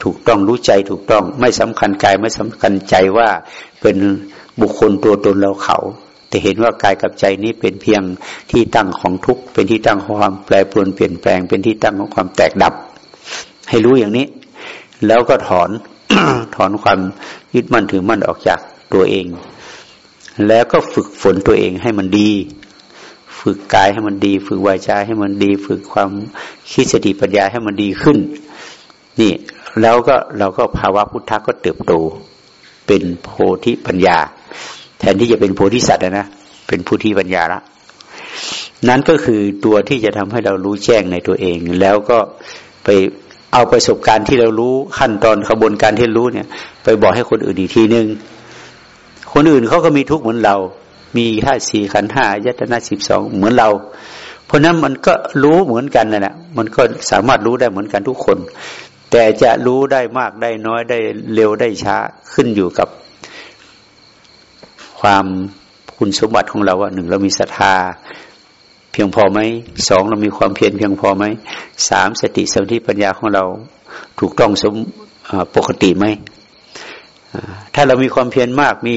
ถูกต้องรู้ใจถูกต้อง ไม่สำคัญกายไม่สำคัญใจว่าเป็นบุคคลตัวตนเราเขา แต่เห็นว่ากายกับใจนี้เป็นเพียงที่ตั้งของทุกเป็นที่ตั้งของความแปรปรวนเปลี่ยนแปลง เป็นที่ตั้งของความแตกดับ ให้รู้อย่างนี้ แล้วก็ถอนถอนความยึดมั่นถือมั่นออกจากตัวเอง แล้วก็ฝึกฝนตัวเองให้มันดี ฝึกกายให้มันดี ฝึกวาจาให้มันดี ฝึกความคิดสติปัญญาให้มันดีขึ้น นี่ แล้วก็เราก็ภาวะพุทธะก็เติบโต เป็นโพธิปัญญา แทนที่จะเป็นโพธิสัตว์นะ เป็นผู้ที่ปัญญาละนั้นก็คือตัวที่จะทำให้เรารู้แจ้งในตัวเอง แล้วก็ไปเอาประสบการณ์ที่เรารู้ขั้นตอนขบวนการที่รู้เนี่ย ไปบอกให้คนอื่นอีกทีนึง คนอื่นเขาก็มีทุกข์เหมือนเรา มีธาตุสี่ขันห้ายตนาสิบสองเหมือนเรา เพราะนั้นมันก็รู้เหมือนกันนั่นแหละมันก็สามารถรู้ได้เหมือนกันทุกคน แต่จะรู้ได้มากได้น้อยได้เร็วได้ช้าขึ้นอยู่กับ ความคุณสมบัติของเราว่าหนึ่งเรามีศรัทธาเพียงพอไหมสองเรามีความเพียรเพียงพอไหมสามสติสมาธิปัญญาของเราถูกต้องสมปกติไหม ถ้าเรามีความเพียรมากมี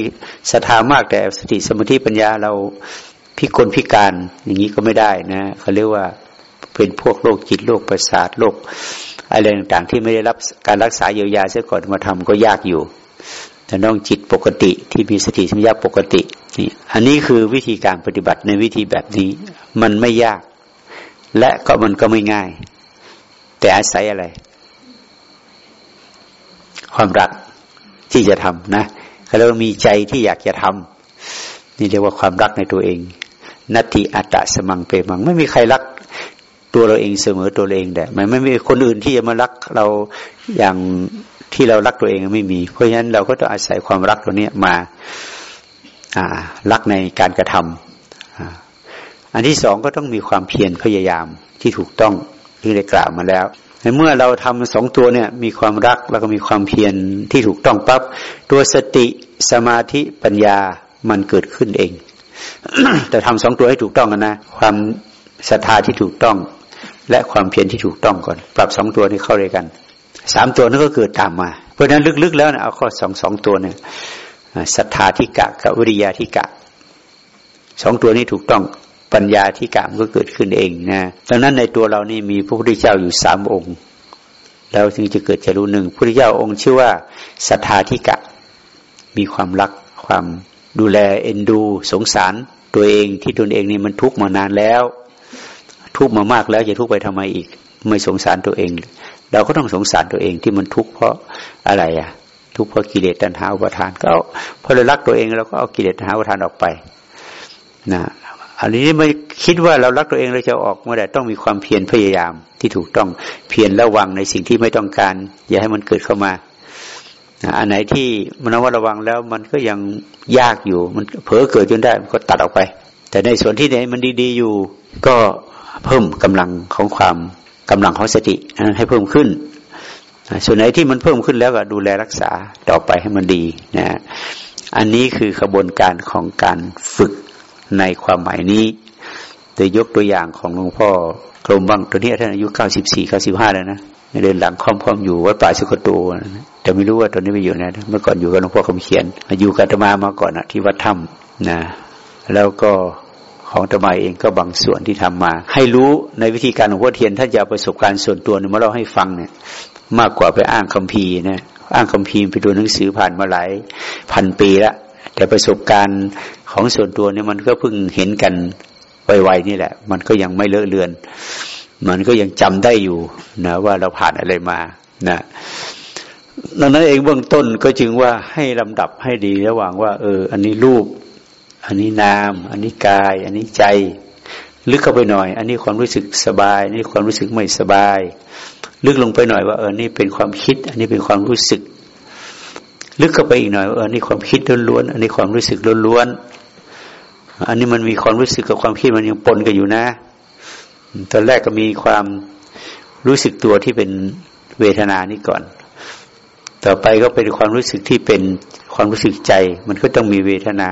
ศรัทธามากแต่สติสมาธิปัญญาเราพิกลพิการอย่างนี้ก็ไม่ได้นะเขาเรียกว่าเป็นพวกโรคจิตโรคประสาทโรคอะไรต่างๆ ที่ไม่ได้รับการรักษาเยียวยาเสียก่อนมาทำก็ยากอยู่ แต่น้องจิตปกติที่มีสติสัมยาปกตินี่อันนี้คือวิธีการปฏิบัติในวิธีแบบนี้ มันไม่ยาก และก็มันก็ไม่ง่าย แต่อาศัยอะไร ความรัก ที่จะทำนะเรามีใจที่อยากจะทำนี่เรียกว่าความรักในตัวเองนัตติอัตตะสมังเปมัง ไม่มีใครรักตัวเราเองเสมอตัวเองแต่มันไม่มีคนอื่นที่จะมารักเราอย่างที่เรารักตัวเองไม่มี เพราะฉะนั้นเราก็ต้องอาศัยความรักตัวนี้มารักในการกระทำอันที่สองก็ต้องมีความเพียรพยายามที่ถูกต้องที่ได้กล่าวมาแล้ว เมื่อเราทำสองตัวเนี่ยมีความรักแล้วก็มีความเพียรที่ถูกต้องปั๊บตัวสติสมาธิปัญญามันเกิดขึ้นเอง แต่ทำสองตัวให้ถูกต้องกันนะ ความศรัทธาที่ถูกต้อง และความเพียรที่ถูกต้องก่อน ปรับสองตัวนี้เข้าด้วยกันสามตัวนั้นก็เกิดตามมา เพราะฉะนั้นลึกๆแล้วนะเอาข้อสองสองตัวเนี่ยศรัทธาที่กะกับวิริยาที่กะสองตัวนี้ถูกต้อง ปัญญาที่กามก็เกิดขึ้นเองนะดังนั้นในตัวเรานี่มีพระพุทธเจ้าอยู่สามองค์ แล้วถึงจะเกิดจะรู้หนึ่งพระพุทธเจ้าองค์ชื่อว่าศรัทธาธิกะ มีความรักความดูแลเอ็นดู สงสารตัวเองที่ตนเองนี่มันทุกข์มานานแล้ว ทุกข์มามากแล้วจะทุกข์ไปทำไมอีก ไม่สงสารตัวเอง เราก็ต้องสงสารตัวเองที่มันทุกข์เพราะอะไรอะ ทุกข์เพราะกิเลสตัณหาอุปทาน ก็พอเรารักตัวเองเราก็เอากิเลสตัณหาอุปทานออกไปนะ อันนี้ไม่คิดว่าเรารักตัวเองเราจะออกเมื่อใดต้องมีความเพียรพยายามที่ถูกต้องเพียรระวังในสิ่งที่ไม่ต้องการ อย่าให้มันเกิดเข้ามาอันไหนที่มันว่าระวังแล้วมันก็ยังยากอยู่ มันเผลอเกิดจนได้มันก็ตัดออกไป แต่ในส่วนที่ไหนมันดีๆอยู่ ก็เพิ่มกำลังของความกำลังของสติให้เพิ่มขึ้น ส่วนไหนที่มันเพิ่มขึ้นแล้วก็ดูแลรักษาต่อไปให้มันดีนะอันนี้คือขบวนการของการฝึก ในความหมายนี้โดยยกตัวอย่างของหลวงพ่อกรมบังตัวนี้ท่านอายุเก้าสิบสี่เก้าสิบห้าแล้วนะเดินหลังค่อมๆอยู่วัดป่าสุกโตนะแต่ไม่รู้ว่าตอนนี้ไปอยู่นะเมื่อก่อนอยู่กับหลวงพ่อคำเขียนอยู่กับธรรมามาก่อนนะที่วัดถ้ำนะแล้วก็ขอของตมาเองก็บางส่วนที่ทำมา ให้รู้ในวิธีการของพ่อเทียนท่านจะประสบการณ์ส่วนตัวเนี่ยมาเล่าให้ฟังเนี่ย มากกว่าไปอ้างคัมภีร์นะอ้างคัมภีร์ไปดูหนังสือผ่านมาหลายพันปีละ แต่ประสบการณ์ของส่วนตัวเนี่ยมันก็เพิ่งเห็นกันไวๆนี่แหละ มันก็ยังไม่เลอะเลือน มันก็ยังจำได้อยู่นะว่าเราผ่านอะไรมานะดังนั้นเองเบื้องต้นก็จึงว่าให้ลำดับให้ดีระหว่างว่า เออ อันนี้รูป อันนี้นาม อันนี้กาย อันนี้ใจ ลึกเข้าไปหน่อย อันนี้ความรู้สึกสบายอันนี้ความรู้สึกไม่สบาย ลึกลงไปหน่อยว่าเออนี่เป็นความคิด อันนี้เป็นความรู้สึก ลึกเข้าไปอีกหน่อยว่าเออนี่ความคิดล้วนๆอันนี้ความรู้สึกล้วนๆอันนี้มันมีความรู้สึกกับความคิดมันยังปนกันอยู่นะ ตอนแรกก็มีความรู้สึกตัวที่เป็นเวทนานี้ก่อน ต่อไปก็เป็นความรู้สึกที่เป็นความรู้สึกใจ มันก็ต้องมีเวทนา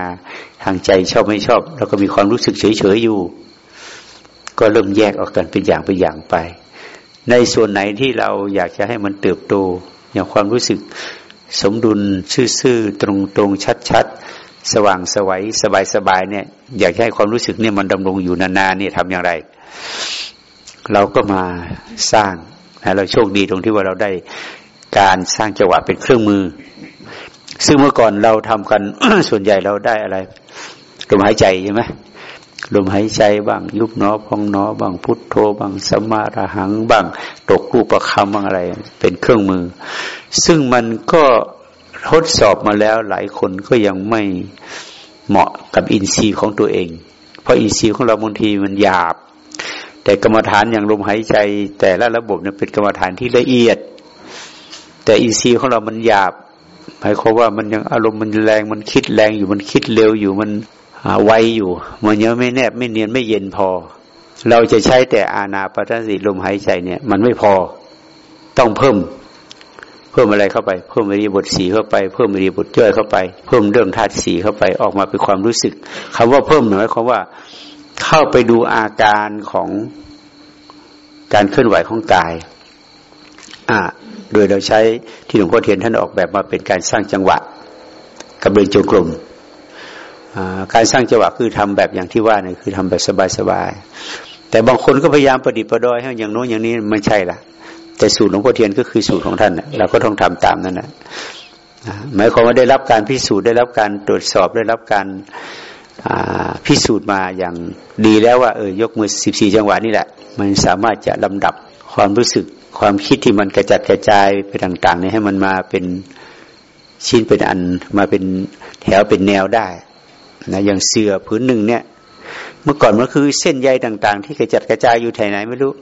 ทางใจชอบไม่ชอบ แล้วก็มีความรู้สึกเฉยๆอยู่ ก็เริ่มแยกออกกันเป็นอย่างเป็นอย่างไป ในส่วนไหนที่เราอยากจะให้มันเติบโตอย่างความรู้สึก สมดุลซื่อๆตรงๆชัดๆ สว่างสวัยสบายๆเนี่ย อยากให้ความรู้สึกเนี่ยมันดำรงอยู่นานๆเนี่ยทำอย่างไร เราก็มาสร้างเราโชคดีตรงที่ว่าเราได้การสร้างจังหวะเป็นเครื่องมือ ซึ่งเมื่อก่อนเราทำกันส่วนใหญ่เราได้อะไรลมหายใจใช่ไหม ลมหายใจบ้าง ยุบเนอพองเนอบางพุทโธบางสมาระหังบ้าง ตกรูปประคำบางอะไร เป็นเครื่องมือ ซึ่งมันก็ทดสอบมาแล้วหลายคนก็ยังไม่เหมาะกับอินทรีย์ของตัวเอง เพราะอินทรีย์ของเราบางทีมันหยาบ แต่กรรมฐานอย่างลมหายใจ แต่ละระบบเนี่ยเป็นกรรมฐานที่ละเอียด แต่อีซีของเรามันหยาบหมายความว่ามันยังอารมณ์มันแรงมันคิดแรงอยู่มันคิดเร็วอยู่มัน ไวอยู่ มันยังไม่แนบไม่เนียนไม่เย็นพอ เราจะใช้แต่อาณาปณสติลมหายใจเนี่ย มันไม่พอต้องเพิ่ม เพิ่มอะไรเข้าไป เพิ่มอริบทสีเข้าไป เพิ่มอริบทย่อยเข้าไป เพิ่มเรื่องธาตุสีเข้าไปออกมาเป็นความรู้สึกคำว่าเพิ่มหมายความว่า เข้าไปดูอาการของการเคลื่อนไหวของกาย อ่า โดยเราใช้ที่หลวงพ่อเทียนท่านออกแบบมาเป็นการสร้างจังหวะกับเดินจงกรม การสร้างจังหวะคือทำแบบอย่างที่ว่าเนี่ยคือทำแบบสบายๆแต่บางคนก็พยายามประดิษฐ์ประดอยให้อย่างโน้นอย่างนี้ไม่ใช่ละแต่สูตรหลวงพ่อเทียนก็คือสูตรของท่านเราก็ต้องทำตามนั้นนะหมายความว่าได้รับการพิสูจน์ได้รับการตรวจสอบได้รับการพิสูจน์มาอย่างดีแล้วว่าเออยกมือสิบสี่จังหวะนี่แหละ มันสามารถจะลำดับความรู้สึกความคิดที่มันกระจัดกระจายไปต่างๆเนี่ยให้มันมาเป็นชิ้นเป็นอันมาเป็นแถวเป็นแนวได้ นะอย่างเสือผืนหนึ่งเนี่ย เมื่อก่อนมันคือเส้นใยต่าง ๆ ที่กระจัดกระจายอยู่แถวไหนไม่รู้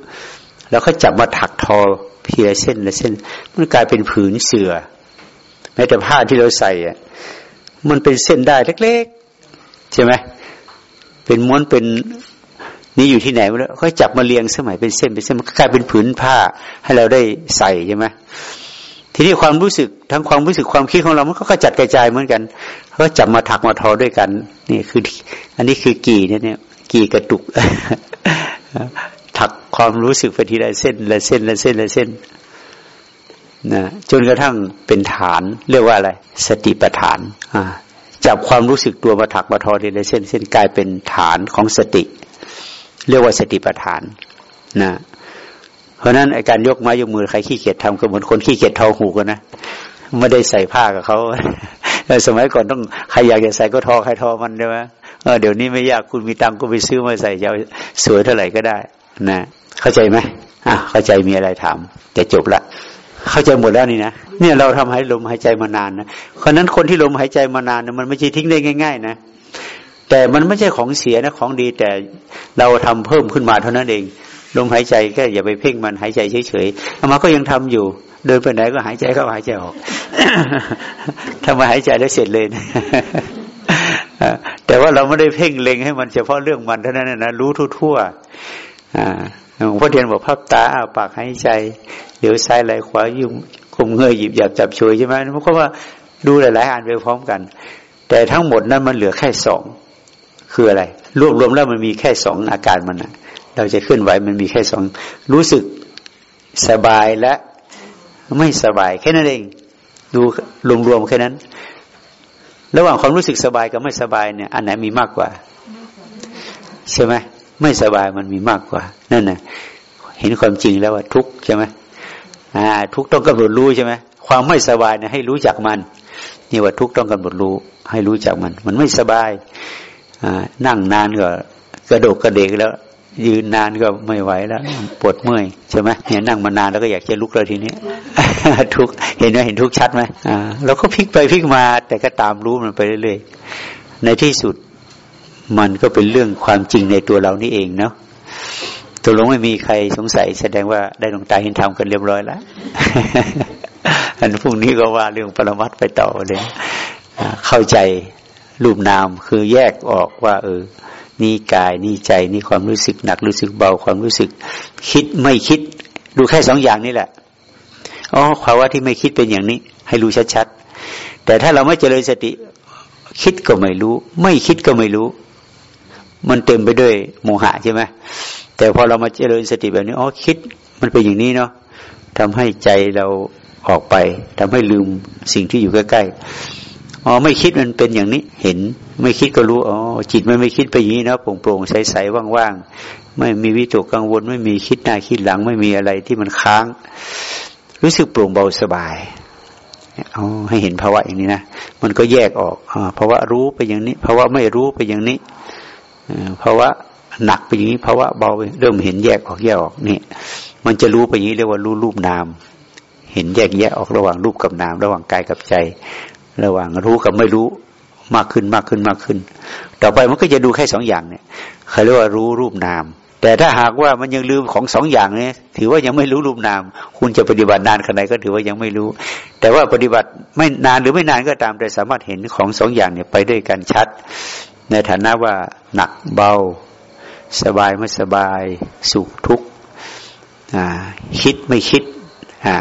แล้วเขาจับมาถักทอเพียเส้นละเส้น มันกลายเป็นผืนเสือแม้แต่ผ้าที่เราใส่อะมันเป็นเส้นได้เล็กๆ ใช่ไหมเป็นม้วนเป็นนี่อยู่ที่ไหนไมาแล้เขาจับมาเรียงสมัยเป็นเส้นเป็นเส้นมันกลายเป็นผืนผ้าให้เราได้ใส่ใช่ไหม ทีนี้ความรู้สึกทั้งความรู้สึกความคิดของเรามันก็กระจัดกระจายเหมือนกันเขาจับมาถักมาทอด้วยกัน นี่คือ อันนี้คือกี่เนี่ยเนี่ยกี่กระตุกถักความรู้สึกไปทีละเส้นละเส้นละเส้นละเส้นนะจนกระทั่งเป็นฐานเรียกว่าอะไร สติปัฏฐานอ่าจับความรู้สึกตัวมาถักมาทอทีละเส้นเส้นกลายเป็นฐานของสติ เรียกว่าสติปัฏฐานนะ เพราะนั้นไอการยกไม้ยกมือใครขี้เกียจทำก็เหมือนคนขี้เกียจทอหูกันนะไม่ได้ใส่ผ้ากับเขาสมัยก่อนต้องใครอยากจะใส่ก็ทอใครทอมันใช่ไหมเออเดี๋ยวนี้ไม่ยากคุณมีตังก็ไปซื้อมาใส่จะสวยเท่าไหร่ก็ได้ นะ เข้าใจไหมอะเข้าใจมีอะไรถามแต่จบละเข้าใจหมดแล้วนี่นะเนี่ยเราทำให้ลมหายใจมานานนะเพราะนั้นคนที่ลมหายใจมานานเนี่ยมันไม่ใช่ทิ้งได้ง่าย ๆ นะ แต่มันไม่ใช่ของเสียนะของดีแต่เราทำเพิ่มขึ้นมาเท่านั้นเอง ลมหายใจก็อย่าไปเพ่งมันหายใจเฉยๆอามาก็ยังทำอยู่ เดินไปไหนก็หายใจเข้าหายใจออกทำมาหายใจแล้วเสร็จเลยนะแต่ว่าเราไม่ได้เพ่งเล็งให้มันเฉพาะเรื่องมันเท่านั้นนะรู้ทั่วๆอ่าหลวงพ่อเทียนบอกพับตาปากหายใจเดี๋ยวซ้ายไหลขวายุ่งคุมเงยหยิบหยับจับช่วยใช่ไหมเพราะว่าดูหลายๆอันไปพร้อมกัน แต่ทั้งหมดนั้นมันเหลือแค่สองคืออะไร รวบรวมแล้วมันมีแค่สองอาการมันนะ เราจะเคลื่อนไหวมันมีแค่สองรู้สึกสบายและไม่สบายแค่นั้นเอง ดูรวมๆแค่นั้น ระหว่างความรู้สึกสบายกับไม่สบายเนี่ย อันไหนมีมากกว่า ใช่ไหมไม่สบายมันมีมากกว่า นั่นนะเห็นความจริงแล้วว่าทุกใช่ไหมอ่า ทุกต้องกำหนดรู้ใช่ไหมความไม่สบายเนี่ยให้รู้จักมัน นี่ว่าทุกต้องกำหนดรู้ ให้รู้จักมัน มันไม่สบายอ่านั่งนานก็กระโดกกระเดกแล้ว ยืนนานก็ไม่ไหวแล้ว ปวดเมื่อยใช่ไหมเนี่ยนั่งมานานแล้วก็อยากจะลุกแล้วทีนี้ทุกเห็นไหมเห็นทุกชัดไหมอ่าเราก็พลิกไปพลิกมา แต่ก็ตามรู้มันไปเรื่อยๆในที่สุดมันก็เป็นเรื่องความจริงในตัวเรานี่เองเนาะตัวลงไม่มีใครสงสัย แสดงว่าได้ลงตาเห็นธรรมกันเรียบร้อยแล้วอันพรุ่งนี้ก็ว่าเรื่องปรมัตไปต่อเลยเข้าใจรูปนามคือแยกออกว่า เออ นี่กายนี่ใจนี่ความรู้สึกหนักรู้สึกเบาความรู้สึก คิดไม่คิด ดูแค่สองอย่างนี่แหละอ๋อภาวะที่ไม่คิดเป็นอย่างนี้ ให้รู้ชัดๆแต่ถ้าเราไม่เจริญสติ คิดก็ไม่รู้ ไม่คิดก็ไม่รู้ มันเต็มไปด้วยโมหะใช่ไหมแต่พอเรามาเจริญสติแบบนี้อ๋อคิดมันเป็นอย่างนี้เนาะทำให้ใจเราออกไปทำให้ลืมสิ่งที่อยู่ใกล้ๆอ๋อไม่คิดมันเป็นอย่างนี้เห็น ไม่คิดก็รู้อ๋อจิตมันไม่คิดไปอย่างนี้นะโปร่งๆใสๆว่างๆไม่มีวิตกกังวล ไม่มีคิดหน้าคิดหลัง ไม่มีอะไรที่มันค้าง รู้สึกโปร่งเบาสบายเอาให้เห็นภาวะอย่างนี้นะมันก็แยกออกอภาวะรู้ไปอย่างนี้ภาวะไม่รู้ไปอย่างนี้ภาวะหนักไปอย่างนี้ภาวะเบาเริ่มเห็นแยกออกแยกออกนี่ มันจะรู้ไปอย่างนี้เรียกว่ารู้รูปนาม เห็นแยกแยกออกระหว่างรูปกับนาม ระหว่างกายกับใจ ระหว่างรู้กับไม่รู้ มากขึ้นมากขึ้นมากขึ้น ต่อไปมันก็จะดูแค่สองอย่างเนี่ยเขาเรียกว่ารู้รูปนาม แต่ถ้าหากว่ามันยังลืมของสองอย่างเนี้ถือว่ายังไม่รู้รูปนาม คุณจะปฏิบัตินานขนาดก็ถือว่ายังไม่รู้ แต่ว่าปฏิบัติไม่นานหรือไม่นานก็ตามแต่สามารถเห็นของสองอย่างเนี่ยไปด้วยกันชัด ในฐานะว่าหนักเบา สบายไม่สบาย สุขทุกข์คิดไม่คิดห่า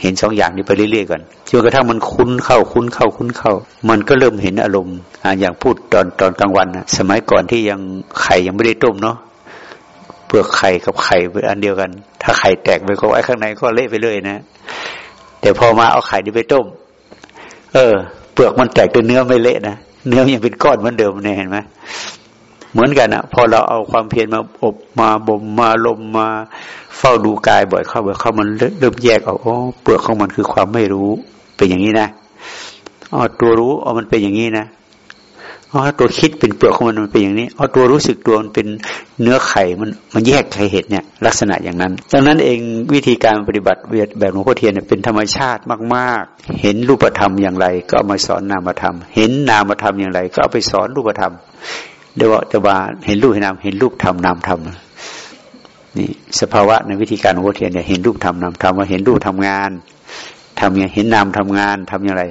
เห็นสองอย่างนี้ไปเรื่อยๆก่อนจนกระทั่งมันคุ้นเข้าคุ้นเข้าคุ้นเข้า มันก็เริ่มเห็นอารมณ์อย่างพูดตอนตอนกลางวันสมัยก่อนที่ยังไข่ยังไม่ได้ต้มเนาะเปลือกไข่กับไข่เป็นอันเดียวกัน ถ้าไข่แตกไปก็ไว้ข้างในก็เละไปเลยนะ แต่พอมาเอาไข่นี้ไปต้ม เออ เปลือกมันแตกแต่เนื้อไม่เละนะเนื้อยังเป็นก้อนเหมือนเดิมเนี่ยเห็นไหม เหมือนกันอะพอเราเอาความเพียรมาอบมาบ่มมาลมมา เฝ้าดูกายบ่อยเข้าบ่อยเข้ามันเริ่มแยกออกโอ้เปลือกของมันคือความไม่รู้เป็นอย่างนี้นะอ๋อตัวรู้อ๋อมันเป็นอย่างนี้นะอ๋อตัวคิดเป็นเปลือกของมันมันเป็นอย่างนี้อ๋อตัวรู้สึกตัวมันเป็นเนื้อไข่มันมันแยกไข่เห็ดเนี่ย ลักษณะอย่างนั้น ดังนั้นเองวิธีการปฏิบัติเวทแบบหลวงพ่อเทียนเป็นธรรมชาติมาก ๆ เห็นรูปธรรมอย่างไร ก็เอามาสอนนามธรรม เห็นนามธรรมอย่างไร ก็เอาไปสอนรูปธรรม เรียกว่าจะว่าเห็นรูปเห็นนามเห็นรูปธรรมนามธรรมนี่สภาวะในวิธีการหลวงพ่อเทียนเนี่ยเห็นรูปธรรมนามธรรมว่าเห็นรูปทำงานทำอย่างเห็นนามทำงานทำอย่างไร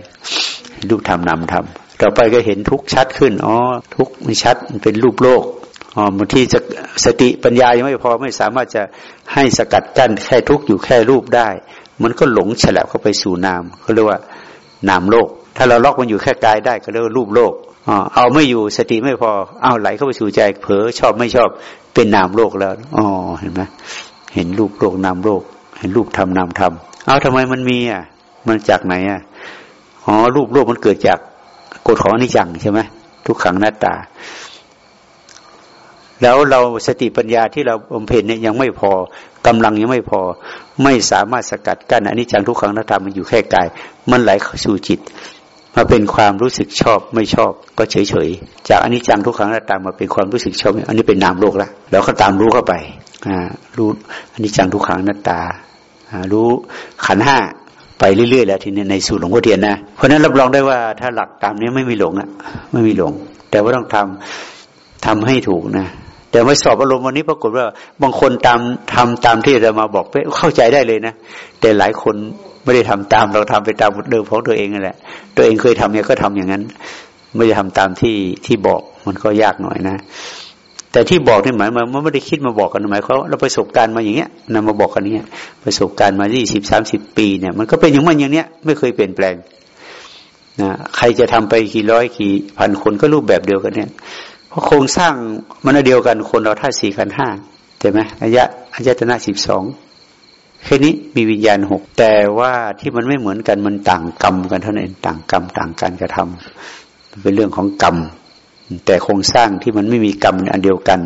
รูปธรรมนามธรรมต่อไปก็เห็นทุกชัดขึ้นอ๋อทุกมันชัดมันเป็นรูปโลกอ๋อบางทีจะสติปัญญายังไม่พอไม่สามารถจะให้สกัดกั้นแค่ทุกอยู่แค่รูปได้ มันก็หลงฉลับเข้าไปสู่นามเขาเรียกว่านามโลก ถ้าเราล็อกมันอยู่แค่กายได้ก็เรียกว่ารูปโลก เอาไม่อยู่สติไม่พอ เอาไหลเข้าไปสู่ใจเผลอชอบไม่ชอบเป็นนามโลกแล้วอ๋อเห็นไหมเห็นรูปโลกนามโลก เห็นรูปธรรมนามธรรมเอาทำไมมันมีอะ มันจากไหนอะอ๋อรูปโลกมันเกิดจากกฎของอนิจจังใช่ไหมทุกขังหน้าตา แล้วเราสติปัญญาที่เราบำเพ็ญเนี่ยยังไม่พอกำลังยังไม่พอ ไม่สามารถสกัดกั้นอนิจจังทุกขังหน้าตามันอยู่แค่กาย มันไหลเข้าสู่จิต มาเป็นความรู้สึกชอบไม่ชอบ ก็เฉยเฉยจากอันิจจังทุกขังหน้าตามาเป็นความรู้สึกชอบอันนี้เป็นนามโลกแล้วแล้วก็ตามรู้เข้าไปอ่ารู้อันิจจังทุกขังหน้าตารู้ขันห้าไปเรื่อยๆแล้วทีนี้ในสูตรหลวงพ่อเทียนนะเพราะนั้นรับรองได้ว่าถ้าหลักตามนี้ไม่มีหลงอะ ไม่มีหลง แต่ว่าต้องทำทำให้ถูกนะแต่มาสอบอารมณ์วันนี้ปรากฏว่า บางคนตามทำตามที่เรามาบอกไปเข้าใจได้เลยนะแต่หลายคน ไม่ได้ทำตามเราทำไปตามเดิมของตัวเองนั่นแหละ ตัวเองเคยทำเนี่ยก็ทำอย่างนั้น ไม่ได้ทำตามที่ที่บอกมันก็ยากหน่อยนะ แต่ที่บอกนี่หมายมันไม่ได้คิดมาบอกกันหมายเขาเราประสบการณ์มาอย่างเงี้ยนำมาบอกกันเนี้ยประสบการณ์มายี่สิบสามสิบปีเนี่ย มันก็เป็นอย่างมันอย่างเนี้ยไม่เคยเปลี่ยนแปลงนะใครจะทำไปกี่ร้อยกี่พันคนก็รูปแบบเดียวกันเนี่ยเพราะโครงสร้างมันเดียวกันคนเราท่าสี่กันห้าใช่ไหมอายะอายตนะสิบสอง แค่นี้มีวิญญาณหกแต่ว่าที่มันไม่เหมือนกันมันต่างกรรมกันเท่านั้นต่างกรรมต่างการกระทำเป็นเรื่องของกรรม แต่โครงสร้างที่มันไม่มีกรรมอันเดียวกัน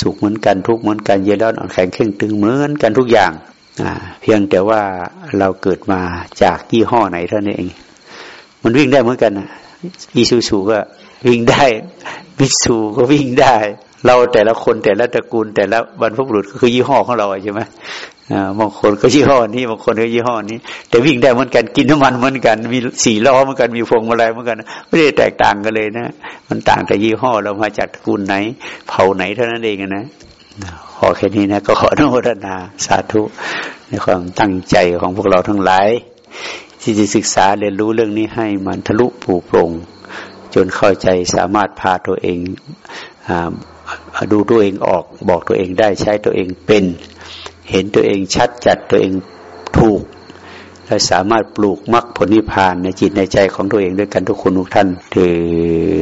สุขเหมือนกันทุกเหมือนกันเย็นร้อนอ่อนแข็งเข่งตึงเหมือนกันทุกอย่างเพียงแต่ว่าเราเกิดมาจากยี่ห้อไหนเท่านั้นเอง มันวิ่งได้เหมือนกันอีซูซูก็วิ่งได้มิสูก็วิ่งได้ เราแต่ละคนแต่ละตระกูลแต่ละบรรพบุรุษก็คือยี่ห้อของเราใช่ไหม บางคนก็ยี่ห้อนี้บางคนก็ยี่ห้อนี้ แต่วิ่งได้เหมือนกันกินน้ำมันเหมือนกัน มีสี่ล้อเหมือนกันมีพวงมาลัยเหมือนกัน ไม่ได้แตกต่างกันเลยนะ มันต่างแต่ยี่ห้อเรามาจากตระกูลไหน เผ่าไหนเท่านั้นเองนะขอแค่นี้นะ ก็ขออนุโมทนาสาธุในความตั้งใจของพวกเราทั้งหลาย ที่จะศึกษาเรียนรู้เรื่องนี้ให้มันทะลุปูโปร่งจนเข้าใจสามารถพาตัวเองดูตัวเองออกบอกตัวเองได้ใช้ตัวเองเป็น เห็นตัวเองชัดจัดตัวเองถูก และสามารถปลูกมรรคผลนิพพานในจิตในใจของตัวเองด้วยกันทุกคนทุกท่านเถิด